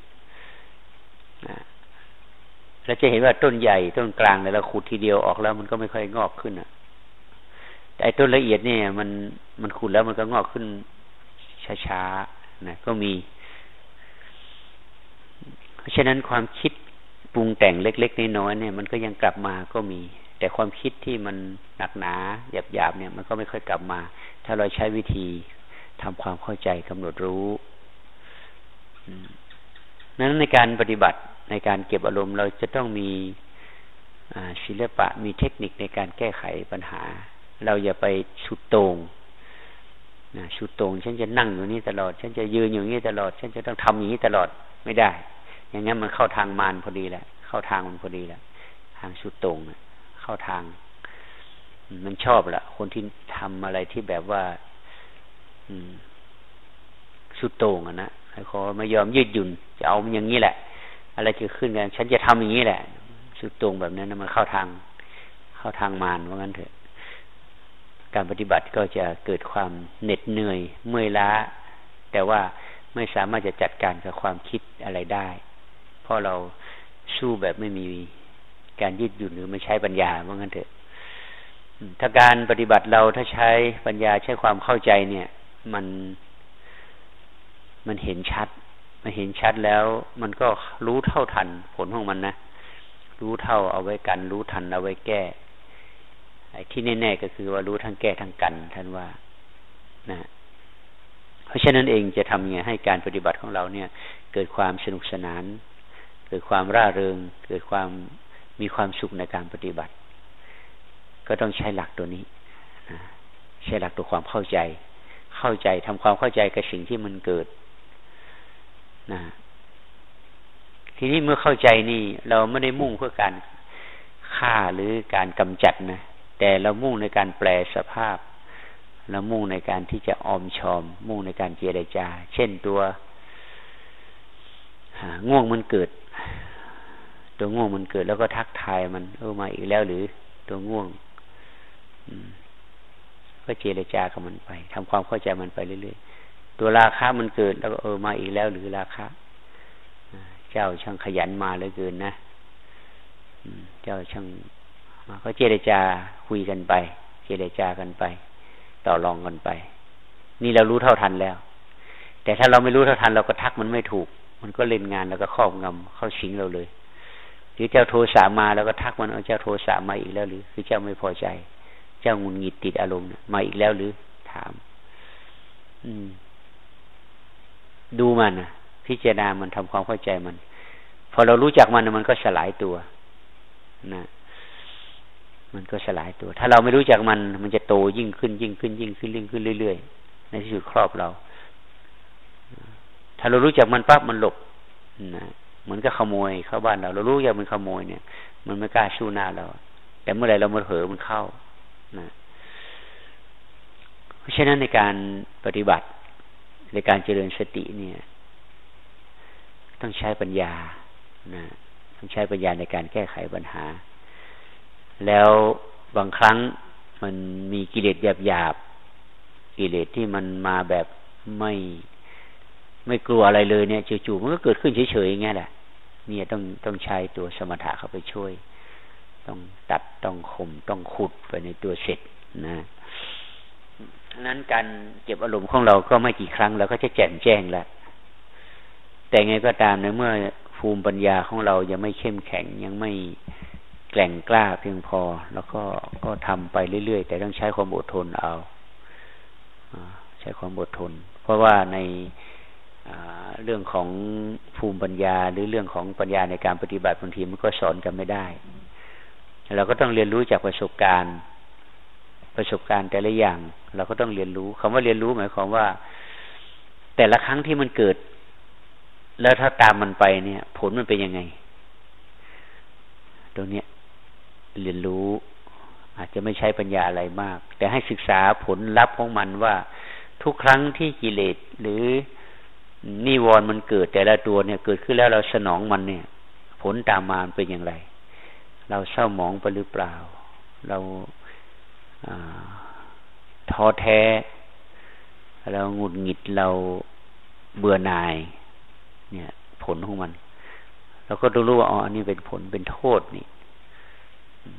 แล้วจะเห็นว่าต้นใหญ่ต้นกลางเนี่ยเราขุดทีเดียวออกแล้ว มันก็ไม่ค่อยงอกขึ้นอะ แต่ต้นละเอียดเนี่ย มันมันขุดแล้วมันก็งอกขึ้นช้าๆนะก็มี เพราะฉะนั้นความคิดปรุงแต่งเล็กๆน้อยๆเนี่ย มันก็ยังกลับมาก็มี แต่ความคิดที่มันหนักหนาหยาบๆเนี่ย มันก็ไม่ค่อยกลับมา ถ้าเราใช้วิธีทำความเข้าใจกำหนดรู้นั้นในการปฏิบัติในการเก็บอารมณ์ เราจะต้องมีศิลปะมีเทคนิคในการแก้ไขปัญหา เราอย่าไปชุดตรงนะชุดตรง ฉันจะนั่งอยู่นี่ตลอด ฉันจะยืนอยู่นี่ตลอด ฉันจะต้องทำอย่างนี้ตลอดไม่ได้ อย่างงั้นมันเข้าทางมารพอดีแหละ เข้าทางมันพอดีแหละทางชุดตรง เข้าทาง มันชอบละคนที่ทำอะไรที่แบบว่าสุดโต่งอะนะขอไม่ยอมยืดหยุ่นจะเอามันอย่างนี้แหละ อะไรจะขึ้นกันฉันจะทำอย่างนี้แหละ สุดโต่งแบบนั้นมันเข้าทาง เข้าทางมารว่างั้นเถอะ การปฏิบัติก็จะเกิดความเหน็ดเหนื่อยเมื่อยล้า แต่ว่าไม่สามารถจะจัดการกับความคิดอะไรได้ เพราะเราสู้แบบไม่มี การยืดหยุ่นหรือไม่ใช้ปัญญาว่างั้นเถอะถ้าการปฏิบัติเราถ้าใช้ปัญญาใช้ความเข้าใจเนี่ย มันมันเห็นชัดมาเห็นชัดแล้ว มันก็รู้เท่าทัน ผลของมันนะรู้เท่าเอาไว้กัน รู้ทันเอาไว้แก้ไอ้ที่แน่ๆก็คือว่ารู้ทั้งแก้ทั้งกันท่านว่านะเพราะฉะนั้นเองจะทำยังไงให้การปฏิบัติของเราเนี่ย เกิดความสนุกสนาน เกิดความร่าเริง เกิดความ มีความสุขในการปฏิบัติ ก็ต้องใช้หลักตัวนี้ใช้หลักตัวความเข้าใจ เข้าใจทำความเข้าใจกับสิ่งที่มันเกิดนะทีนี้เมื่อเข้าใจนี่ เราไม่ได้มุ่งเพื่อการฆ่าหรือการกำจัดนะแต่เรามุ่งในการแปลสภาพ เรามุ่งในการที่จะออมชอม มุ่งในการเจรจา เช่นตัวง่วงมันเกิด ตัวง่วงมันเกิดแล้วก็ทักทายมันเออมาอีกแล้วหรือตัวง่วงก็เจรจากับมันไปทำความเข้าใจมันไปเรื่อยๆตัวราคามันเกิด แล้วก็เออมาอีกแล้วหรือราคาเจ้าช่างขยันมาเหลือเกินนะเจ้าช่างมาก็เจรจาคุยกันไป เจรจากันไป ต่อรองกันไป นี่เรารู้เท่าทันแล้ว แต่ถ้าเราไม่รู้เท่าทันเราก็ทักมันไม่ถูก มันก็เล่นงานแล้วก็ครอบงำเข้าชิงเราเลย หรือเจ้าโทรสามาแล้วก็ทักมันเอาเจ้าโทรสามาอีกแล้วหรือ คือเจ้าไม่พอใจ เจ้างุนงิดติดอารมณ์มาอีกแล้วหรือถาม อืม ดูมันนะพิจารณามันทำความเข้าใจมัน พอเรารู้จักมันมันก็สลายตัวนะมันก็สลายตัว ถ้าเราไม่รู้จักมัน มันจะโตยิ่งขึ้น ยิ่งขึ้น ยิ่งขึ้นยิ่งขึ้นเรื่อยๆในที่สุดครอบเรา ถ้าเรารู้จักมันปั๊บมันหลบนะ เหมือนกับขโมยเข้าบ้านเราเรารู้อย่างมันขโมยเนี่ย มันไม่กล้าสู้หน้าเรา แต่เมื่อไหร่เรามาเผลอมันเข้านะเพราะฉะนั้นในการปฏิบัติในการเจริญสติเนี่ย ต้องใช้ปัญญานะต้องใช้ปัญญาในการแก้ไขปัญหา แล้วบางครั้งมันมีกิเลสหยาบๆกิเลสที่มันมาแบบไม่ไม่กลัวอะไรเลยเนี่ยจู่ๆมันก็เกิดขึ้นเฉยๆอย่างเงี้ยแหละ เนี่ยต้องต้องใช้ตัวสมถะเข้าไปช่วย ต้องตัดต้องข่มต้องขุดไปในตัวเสร็จนะนั้นการเก็บอารมณ์ของเราก็ไม่กี่ครั้งเราก็จะแจ่มแจ้งแล้วแต่ไงก็ตามในเมื่อภูมิปัญญาของเรายังไม่เข้มแข็งยังไม่แกล่งกล้าเพียงพอ แล้วก็ก็ทำไปเรื่อยๆ แต่ต้องใช้ความอดทนเอาใช้ความอดทน เพราะว่าใน เรื่องของภูมิปัญญา หรือเรื่องของปัญญาในการปฏิบัติบางทีมันก็สอนกันไม่ได้ เราก็ต้องเรียนรู้จากประสบการณ์ ประสบการณ์แต่ละอย่าง เราก็ต้องเรียนรู้คำว่าเรียนรู้หมายความว่า แต่ละครั้งที่มันเกิด แล้วถ้าตามมันไปเนี่ย ผลมันเป็นยังไง ตรงเนี้ยเรียนรู้อาจจะไม่ใช้ปัญญาอะไรมาก แต่ให้ศึกษาผลลัพธ์ของมันว่าทุกครั้งที่กิเลสหรือ นิวรณ์มันเกิดแต่ละตัวเนี่ย เกิดขึ้นแล้วเราสนองมันเนี่ย ผลตามมาเป็นอย่างไร เราเศร้าหมองไปหรือเปล่า เราท้อแท้ เราหงุดหงิดเราเบื่อหน่าย เนี่ย ผลของมันเราก็ต้องรู้ว่าอ๋ออันนี้เป็นผลเป็นโทษนี่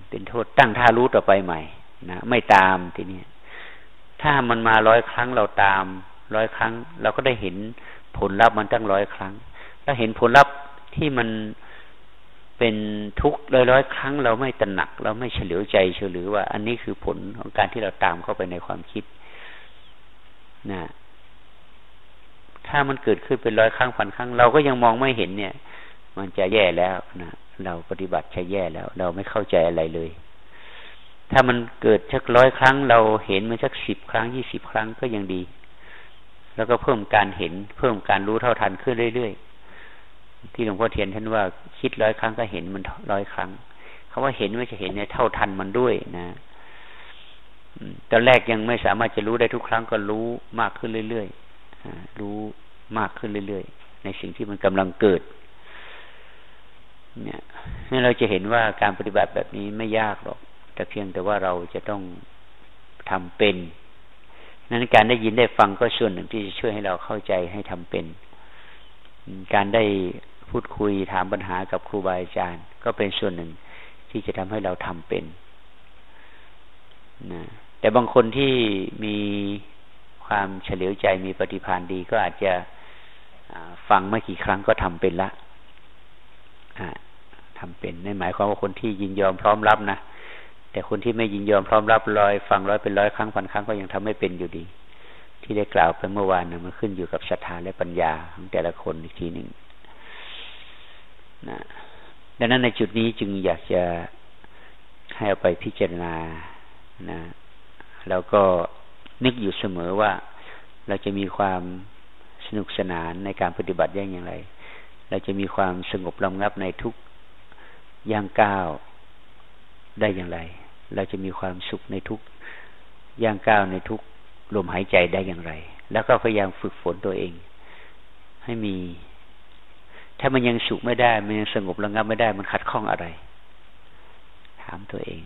เป็นโทษตั้งท่ารู้ต่อไปใหม่ นะไม่ตามทีนี้ถ้ามันมาร้อยครั้งเราตาม ร้อยครั้ง เราก็ได้เห็น ผลลัพธ์มันตั้งร้อยครั้งถ้าเห็นผลลัพธ์ที่มันเป็นทุกร้อยร้อยครั้ง เราไม่ตระหนัก เราไม่เฉลียวใจเฉลือว่า อันนี้คือผลของการที่เราตามเข้าไปในความคิดนะถ้ามันเกิดขึ้นเป็นร้อยครั้งพันครั้ง เราก็ยังมองไม่เห็นเนี่ย มันจะแย่แล้วนะเราปฏิบัติจะแย่แล้ว เราไม่เข้าใจอะไรเลย ถ้ามันเกิดสักร้อยครั้ง เราเห็นมันสักสิบครั้งยี่สิบครั้งก็ยังดี แล้วก็เพิ่มการเห็น เพิ่มการรู้เท่าทันขึ้นเรื่อยๆ ที่หลวงพ่อเทียนท่านว่าคิดร้อยครั้งก็เห็นมันร้อยครั้งเขาว่าเห็นไม่ใช่เห็นเนี่ยเท่าทันมันด้วยนะตอนแรกยังไม่สามารถจะรู้ได้ทุกครั้งก็รู้มากขึ้นเรื่อยๆรู้มากขึ้นเรื่อยๆ ในสิ่งที่มันกำลังเกิด เนี่ยนี่เราจะเห็นว่าการปฏิบัติแบบนี้ไม่ยากหรอก แต่เพียงแต่ว่าเราจะต้องทำเป็น นั้นการได้ยินได้ฟังก็ส่วนหนึ่งที่จะช่วยให้เราเข้าใจให้ทำเป็น การได้พูดคุยถามปัญหากับครูบาอาจารย์ ก็เป็นส่วนหนึ่งที่จะทำให้เราทำเป็นนะแต่บางคนที่มีความเฉลียวใจมีปฏิภาณดีก็อาจจะฟังไม่กี่ครั้งก็ทำเป็นละทำเป็นในหมายความว่าคนที่ยินยอมพร้อมรับนะ แต่คนที่ไม่ยินยอมพร้อมรับร้อยฟังร้อยเป็นร้อยครั้งพันครั้งก็ยังทำไม่เป็นอยู่ดี ที่ได้กล่าวไปเมื่อวานนะมันขึ้นอยู่กับศรัทธาและปัญญาของแต่ละคนอีกทีหนึ่งนะดังนั้นในจุดนี้จึงอยากจะให้เอาไปพิจารณานะแล้วก็นึกอยู่เสมอว่าเราจะมีความสนุกสนานในการปฏิบัติอย่างไร เราจะมีความสงบลำงับในทุกย่างก้าวได้อย่างไร เราจะมีความสุขในทุกย่างก้าวในทุกลมหายใจได้อย่างไร แล้วก็พยายามฝึกฝนตัวเอง ให้มี ถ้ามันยังสุขไม่ได้ มันยังสงบระงับไม่ได้ มันขัดข้องอะไร ถามตัวเอง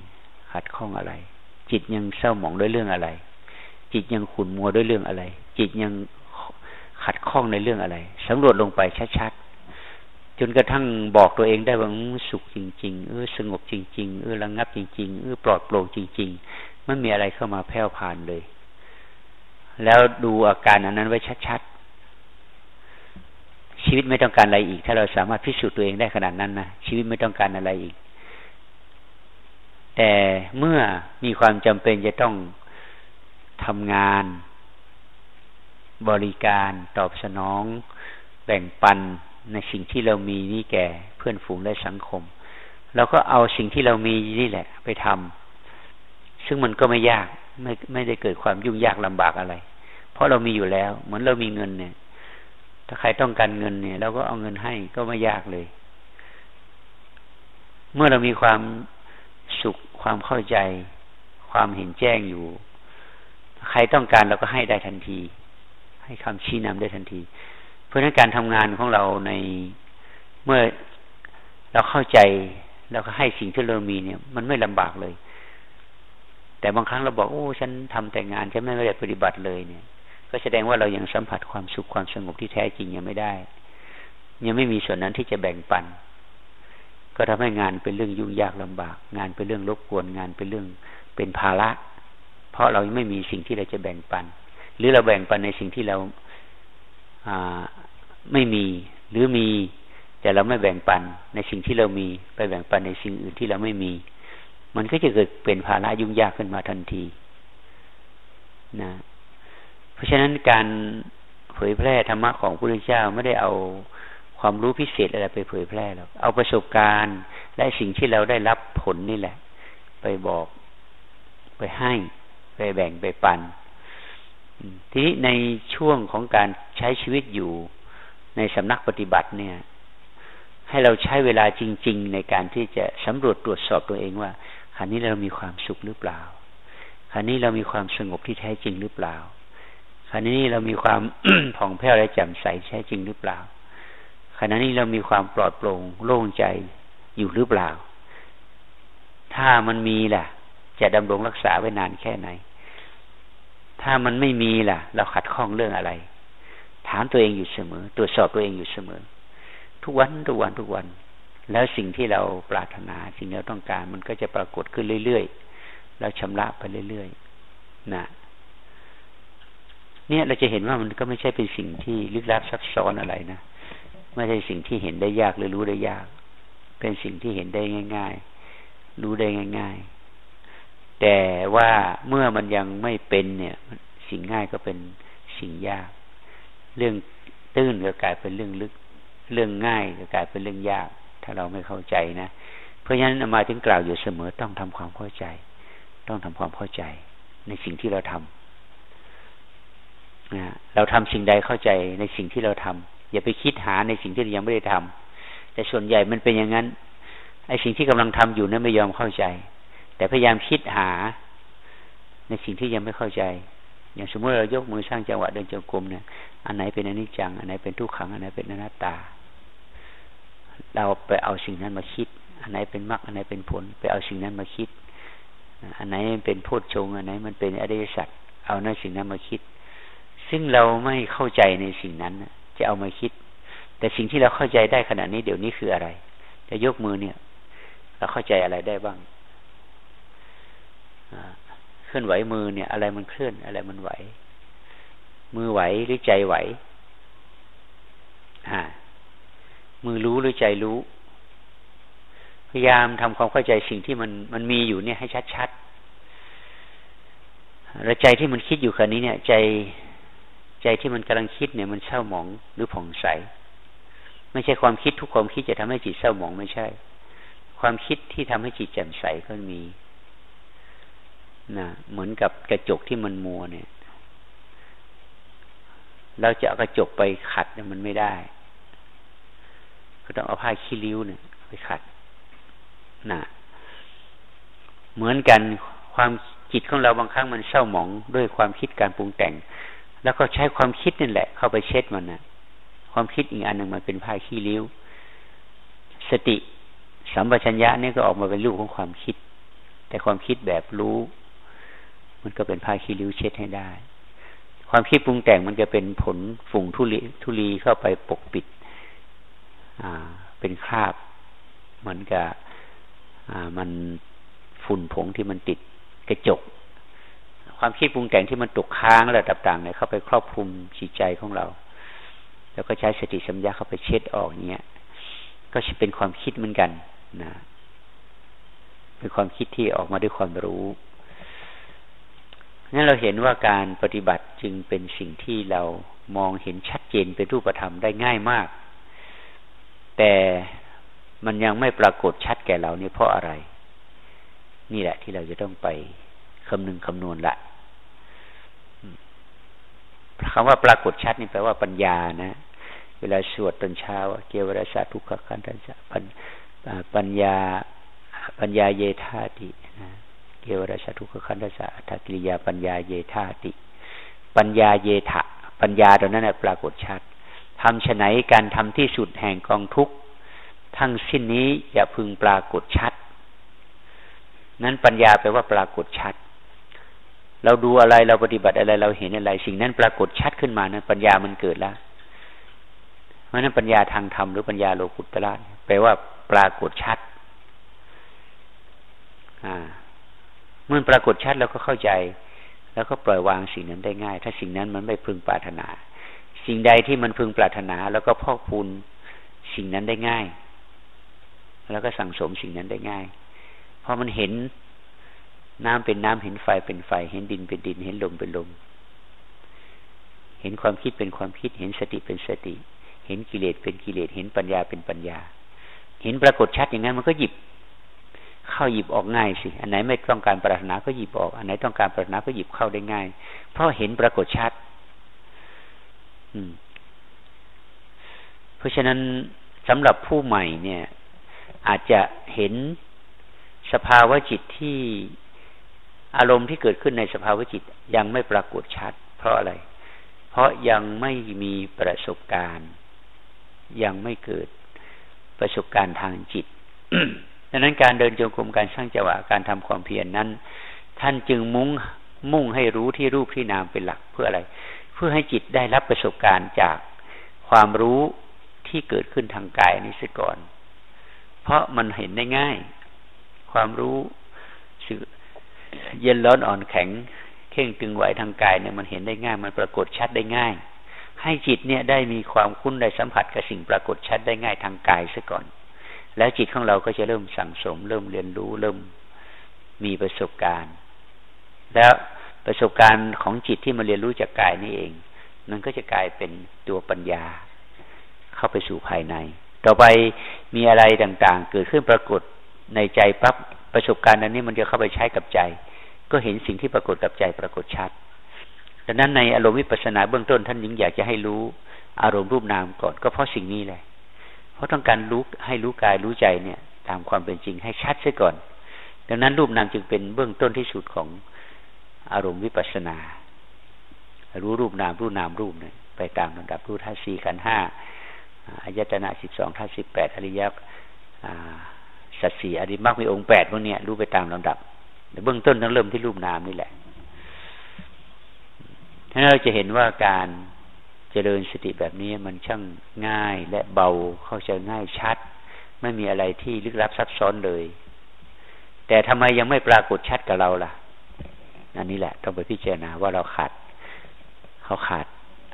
ขัดข้องอะไร จิตยังเศร้าหมองด้วยเรื่องอะไร จิตยังขุ่นมัวด้วยเรื่องอะไร จิตยังขัดข้องในเรื่องอะไรสำรวจลงไปชัดๆ จนกระทั่งบอกตัวเองได้ว่าสุขจริง ๆ เออสงบจริง ๆ เออระงงับจริง ๆ เออปลอดโปร่งจริง ๆ ไม่มีอะไรเข้ามาแผ่วผ่านเลย แล้วดูอาการอันนั้นไว้ชัดๆชีวิตไม่ต้องการอะไรอีก ถ้าเราสามารถพิสูจน์ตัวเองได้ขนาดนั้นนะชีวิตไม่ต้องการอะไรอีก แต่เมื่อมีความจำเป็นจะต้องทำงาน บริการตอบสนอง แบ่งปัน ในสิ่งที่เรามีนี่แก่เพื่อนฝูงและสังคม เราก็เอาสิ่งที่เรามีนี่แหละ ไปทำซึ่งมันก็ไม่ยากไม่ไม่ได้เกิดความยุ่งยากลำบากอะไร เพราะเรามีอยู่แล้ว เหมือนเรามีเงินเนี่ย ถ้าใครต้องการเงินเนี่ยเราก็เอาเงินให้ก็ไม่ยากเลย เมื่อเรามีความสุขความเข้าใจ ความเห็นแจ้งอยู่ ใครต้องการเราก็ให้ได้ทันที ให้คำชี้นำได้ทันที เพราะฉะนั้นการทำงานของเราในเมื่อเราเข้าใจเราก็ให้สิ่งที่เรามีเนี่ย มันไม่ลำบากเลย แต่บางครั้งเราบอกโอ้ฉันทำแต่งานฉันไม่ได้ปฏิบัติเลยเนี่ย ก็แสดงว่าเรายังสัมผัสความสุขความสงบที่แท้จริงยังไม่ได้ ยังไม่มีส่วนนั้นที่จะแบ่งปัน ก็ทำให้งานเป็นเรื่องยุ่งยากลำบาก งานเป็นเรื่องรบกวนงานเป็นเรื่องเป็นภาระ เพราะเราไม่มีสิ่งที่เราจะแบ่งปัน หรือเราแบ่งปันในสิ่งที่เรา ไม่มีหรือมีแต่เราไม่แบ่งปันในสิ่งที่เรามีไปแบ่งปันในสิ่งอื่นที่เราไม่มี มันก็จะเกิดเป็นภาระยุ่งยากขึ้นมาทันทีนะ เพราะฉะนั้นการเผยแพร่ธรรมะของพระพุทธเจ้าไม่ได้เอาความรู้พิเศษอะไรไปเผยแพร่หรอกเอาประสบการณ์และสิ่งที่เราได้รับผลนี่แหละ ไปบอกไปให้ ไปแบ่งไปปันทีนี้ในช่วงของการใช้ชีวิตอยู่ ในสำนักปฏิบัติเนี่ย ให้เราใช้เวลาจริง ๆ ในการที่จะสำรวจตรวจสอบตัวเองว่าคราวนี้เรามีความสุขหรือเปล่าคราวนี้เรามีความสงบที่แท้จริงหรือเปล่าคราวนี้เรามีความผ่องแผ้วและแจ่มใสแท้จริงหรือเปล่าขณะนี้เรามีความปลอดโปร่งโล่งใจอยู่หรือเปล่า ถ้ามันมีล่ะ จะดำรงรักษาไว้นานแค่ไหน ถ้ามันไม่มีล่ะ เราขัดข้องเรื่องอะไร ถามตัวเองอยู่เสมอ ตรวจสอบตัวเองอยู่เสมอ ทุกวันทุกวันทุกวัน แล้วสิ่งที่เราปรารถนาสิ่งที่เราต้องการ มันก็จะปรากฏขึ้นเรื่อยๆแล้วชำระไปเรื่อยๆนะเนี่ยเราจะเห็นว่ามันก็ไม่ใช่เป็นสิ่งที่ลึกลับซับซ้อนอะไรนะไม่ใช่สิ่งที่เห็นได้ยากหรือรู้ได้ยาก เป็นสิ่งที่เห็นได้ง่าย ๆ รู้ได้ง่าย ๆ แต่ว่าเมื่อมันยังไม่เป็นเนี่ย สิ่งง่ายก็เป็นสิ่งยาก เรื่องตื้นก็กลายเป็นเรื่องลึก เรื่องง่ายก็กลายเป็นเรื่องยาก ถ้าเราไม่เข้าใจนะ เพราะฉะนั้นมาถึงกล่าวอยู่เสมอต้องทำความเข้าใจ ต้องทำความเข้าใจ ในสิ่งที่เราทำนะเราทำสิ่งใดเข้าใจในสิ่งที่เราทำอย่าไปคิดหาในสิ่งที่เรายังไม่ได้ทำแต่ส่วนใหญ่มันเป็นอย่างนั้นไอ้สิ่งที่กำลังทำอยู่นั้นไม่ยอมเข้าใจ แต่พยายามคิดหาในสิ่งที่ยังไม่เข้าใจ อย่างสมมติเรายกมือสร้างจังหวะเดินจงกรมเนี่ย อันไหนเป็นอนิจจัง อันไหนเป็นทุกขัง อันไหนเป็นอนัตตา เราไปเอาสิ่งนั้นมาคิด อันไหนเป็นมรรค อันไหนเป็นผล ไปเอาสิ่งนั้นมาคิด อันไหนเป็นโพชฌงอันไหนมันเป็นอริยสัจ เอาในสิ่งนั้นมาคิด ซึ่งเราไม่เข้าใจในสิ่งนั้น จะเอามาคิด แต่สิ่งที่เราเข้าใจได้ขณะนี้เดี๋ยวนี้คืออะไร จะยกมือเนี่ย เราเข้าใจอะไรได้บ้าง เคลื่อนไหวมือเนี่ย อะไรมันเคลื่อน อะไรมันไหว มือไหวหรือใจไหวมือรู้หรือใจรู้ พยายามทำความเข้าใจสิ่งที่มันมันมีอยู่เนี่ยให้ชัดๆแล้วใจที่มันคิดอยู่ครนี้เนี่ย ใจใจที่มันกำลังคิดเนี่ยมันเศร้าหมองหรือผ่องใส ไม่ใช่ความคิดทุกความคิดจะทำให้จิตเศร้าหมองไม่ใช่ ความคิดที่ทำให้จิตแจ่มใสก็มี นะเหมือนกับกระจกที่มันมัวเนี่ย เราจะเอากระจกไปขัดเนี่ยมันไม่ได้ ก็ต้องเอาผ้าขี้ริ้วเนี่ย ไปขัดนะเหมือนกันความจิตของเราบางครั้งมันเศร้าหมองด้วยความคิดการปรุงแต่ง แล้วก็ใช้ความคิดนั่นแหละ เข้าไปเช็ดมันนะความคิดอีกอันหนึ่งมันเป็นผ้าขี้ริ้ว สติสัมปชัญญะนี่ก็ออกมาเป็นรูปของความคิด แต่ความคิดแบบรู้ มันก็เป็นผ้าคีริ้วเช็ดให้ได้ ความคิดปรุงแต่งมันจะเป็นผลฝุ่งทุลีทุลีเข้าไปปกปิด อ่า เป็นคราบ เหมือนกับอ่า มันฝุ่นผงที่มันติดกระจก ความคิดปรุงแต่งที่มันตกค้างระดับต่างเนี่ยเข้าไปครอบคลุมจิตใจของเรา แล้วก็ใช้สติสัมยาเข้าไปเช็ดออกเนี้ย ก็จะเป็นความคิดเหมือนกันนะเป็นความคิดที่ออกมาด้วยความรู้ นั้นเราเห็นว่าการปฏิบัติจึงเป็นสิ่งที่เรามองเห็นชัดเจนเป็นรูปธรรมได้ง่ายมาก แต่มันยังไม่ปรากฏชัดแก่เรานี่เพราะอะไร นี่แหละที่เราจะต้องไปคำนึงคำนวณละคำว่าปรากฏชัดนี่แปลว่าปัญญานะ เวลาสวดตอนเช้า เกวราสาทุกขคันธัสะปัญญาปัญญาเยธาติ เกวราชทุกขคันธสะอัตกิริยาปัญญาเยธาติ ปัญญาเยทะปัญญาตรงนั้นปรากฏชัดทำฉไหนการทำที่สุดแห่งกองทุกทั้งสิ้นนี้อย่าพึงปรากฏชัด นั้นปัญญาแปลว่าปรากฏชัด เราดูอะไรเราปฏิบัติอะไรเราเห็นอะไร สิ่งนั้นปรากฏชัดขึ้นมานั้นปัญญามันเกิดแล้วเพราะนั้นปัญญาทางธรรมหรือปัญญาโลกุตระแปลว่าปรากฏชัด อ่า มื่อปรากฏชัดเราก็เข้าใจ แล้วก็ปล่อยวางสิ่งนั้นได้ง่าย ถ้าสิ่งนั้นมันไม่พึงปรารถนา สิ่งใดที่มันพึงปรารถนา แล้วก็พอกพูนสิ่งนั้นได้ง่าย แล้วก็สั่งสมสิ่งนั้นได้ง่าย เพราะมันเห็นน้ำเป็นน้ำเห็นไฟเป็นไฟ เห็นดินเป็นดิน เห็นลมเป็นลม เห็นความคิดเป็นความคิด เห็นสติเป็นสติ เห็นกิเลสเป็นกิเลส เห็นปัญญาเป็นปัญญา เห็นปรากฏชัดอย่างนั้นมันก็หยิบ เข้าหยิบออกง่ายสิ อันไหนไม่ต้องการปรารถนาก็หยิบออก อันไหนต้องการปรารถนาก็หยิบเข้าได้ง่าย เพราะเห็นปรากฏชัด อืม เพราะฉะนั้นสำหรับผู้ใหม่เนี่ย อาจจะเห็นสภาวะจิตที่อารมณ์ที่เกิดขึ้นในสภาวะจิตยังไม่ปรากฏชัด เพราะอะไร เพราะยังไม่มีประสบการณ์ ยังไม่เกิดประสบการณ์ทางจิต ดังนั้นการเดินจงกรมการสร้างจังหวะการทำความเพียรนนั้น ท่านจึงมุ่งมุ่งให้รู้ที่รูปที่นามเป็นหลักเพื่ออะไร เพื่อให้จิตได้รับประสบการณ์จากความรู้ที่เกิดขึ้นทางกายนี้สิก่อน เพราะมันเห็นได้ง่าย ความรู้สึกเย็นร้อนอ่อนแข็งเข่งตึงไหวทางกายเนี่ยมันเห็นได้ง่าย มันปรากฏชัดได้ง่าย ให้จิตเนี่ยได้มีความคุ้นได้สัมผัสกับสิ่งปรากฏชัดได้ง่ายทางกายซะก่อน แล้วจิตของเราก็จะเริ่มสั่งสม เริ่มเรียนรู้เริ่มมีประสบการณ์ แล้วประสบการณ์ของจิตที่มาเรียนรู้จากกายนี่เอง มันก็จะกลายเป็นตัวปัญญา เข้าไปสู่ภายใน ต่อไปมีอะไรต่างๆ เกิดขึ้นปรากฏในใจปั๊บประสบการณ์นั้นนี่มันจะเข้าไปใช้กับใจ ก็เห็นสิ่งที่ปรากฏกับใจปรากฏชัดดังนั้นในอารมณ์วิปัสสนาเบื้องต้นท่านยิ่งอยากจะให้รู้อารมณ์รูปนามก่อนก็เพราะสิ่งนี้แหละ ราะต้องการรู้ให้รู้กายรู้ใจเนี่ย ตามความเป็นจริงให้ชัดซะก่อน ดังนั้นรูปนามจึงเป็นเบื้องต้นที่สุดของอารมณ์วิปัสสนา รู้รูปนามรู้นามรูปเนี่ยไปตามลำดับรู้ธาตุสี่ขันห้าอายตนะสิบสองธาตุสิบแปดอริยสัจสี่อริมักมีองค์แปดพวกนี้รู้ไปตามลำดับเบื้องต้นต้องเริ่มที่รูปนามนี่แหละถ้าเราจะเห็นว่าการ เจริญสติแบบนี้มันช่างง่ายและเบาเข้าใจง่ายชัด ไม่มีอะไรที่ลึกลับซับซ้อนเลย แต่ทำไมยังไม่ปรากฏชัดกับเราล่ะอันนี้แหละ ต้องไปพิจารณาว่าเราขาดเขาขาด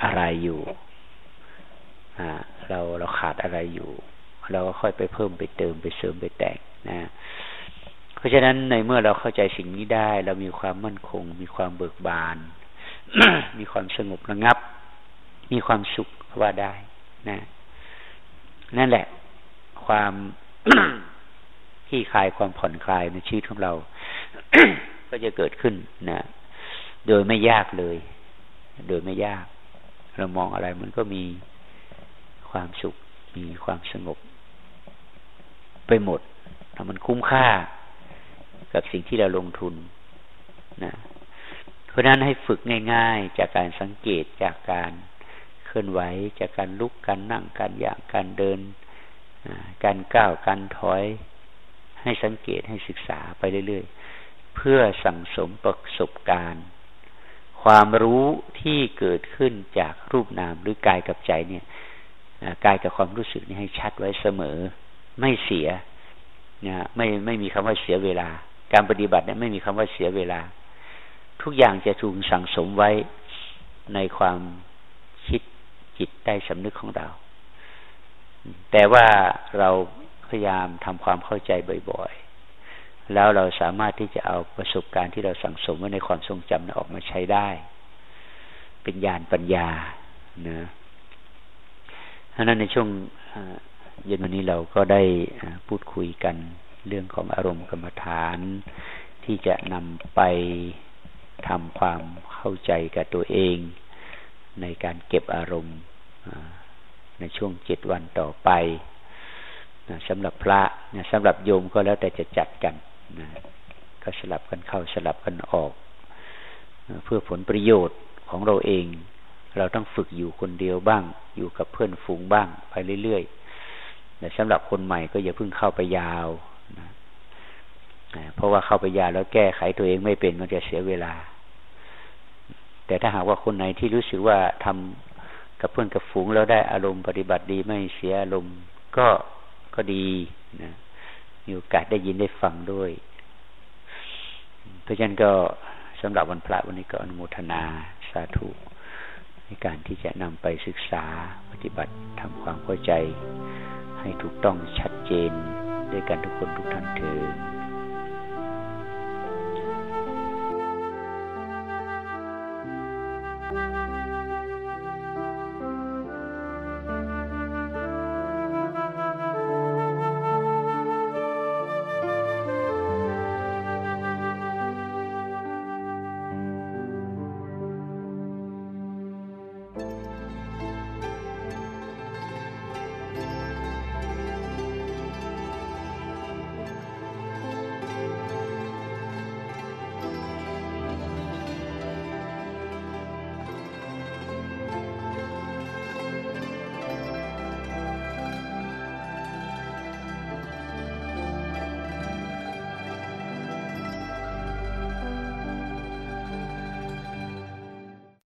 อะไรอยู่อ่าเราเราขาดอะไรอยู่ เราก็ค่อยไปเพิ่มไปเติมไปเสริมไปแต่งนะเพราะฉะนั้นในเมื่อเราเข้าใจสิ่งนี้ได้ เรามีความมั่นคง มีความเบิกบาน มีความสงบระงับ มีความสุขว่าได้นะ นั่นแหละ ความที่คลายความผ่อนคลายในชีวิตของเรา ก็จะเกิดขึ้นนะโดยไม่ยากเลย โดยไม่ยาก เรามองอะไรมันก็มีความสุข มีความสงบ ไปหมดมันคุ้มค่ากับสิ่งที่เราลงทุนนะ เพราะนั้นให้ฝึกง่าย ๆ จากการสังเกตจากการ เคลื่อนไหวจากการลุกการนั่งการย่างการเดิน การก้าวการถอย ให้สังเกตให้ศึกษาไปเรื่อยๆ เพื่อสั่งสมประสบการณ์ ความรู้ที่เกิดขึ้นจากรูปนามหรือกายกับใจเนี่ยกายกับความรู้สึกนี่ให้ชัดไว้เสมอ ไม่เสียนะไม่ไม่มีคำว่าเสียเวลา การปฏิบัติเนี่ยไม่มีคำว่าเสียเวลา ทุกอย่างจะถูกสั่งสมไว้ในความ จิตใต้สำนึกของเรา แต่ว่าเราพยายามทำความเข้าใจบ่อยๆ แล้วเราสามารถที่จะเอาประสบการณ์ที่เราสั่งสมไว้ในความทรงจำออกมาใช้ได้ เป็นญาณปัญญานะเพราะนั้นในช่วงเย็นวันนี้เราก็ได้พูดคุยกันเรื่องของอารมณ์กรรมฐาน ที่จะนำไปทำความเข้าใจกับตัวเอง ในการเก็บอารมณ์ในช่วงเจ็ดวันต่อไปสำหรับพระสำหรับโยมก็แล้วแต่จะจัดกันก็สลับกันเข้าสลับกันออก เพื่อผลประโยชน์ของเราเอง เราต้องฝึกอยู่คนเดียวบ้าง อยู่กับเพื่อนฝูงบ้างไปเรื่อยๆแต่สำหรับคนใหม่ก็อย่าเพิ่งเข้าไปยาวนะเพราะว่าเข้าไปยาวแล้วแก้ไขตัวเองไม่เป็นมันจะเสียเวลา แต่ถ้าหากว่าคนไหนที่รู้สึกว่าทำกับเพื่อนกับฝูงแล้วได้อารมณ์ปฏิบัติดีไม่เสียอารมณ์ก็ก็ดีนะมีโอกาสได้ยินได้ฟังด้วย เพราะฉะนั้นก็สำหรับวันพระวันนี้ก็อนุโมทนาสาธุในการที่จะนำไปศึกษาปฏิบัติทำความเข้าใจ ให้ถูกต้องชัดเจนด้วยกันทุกคนทุกท่านเถิด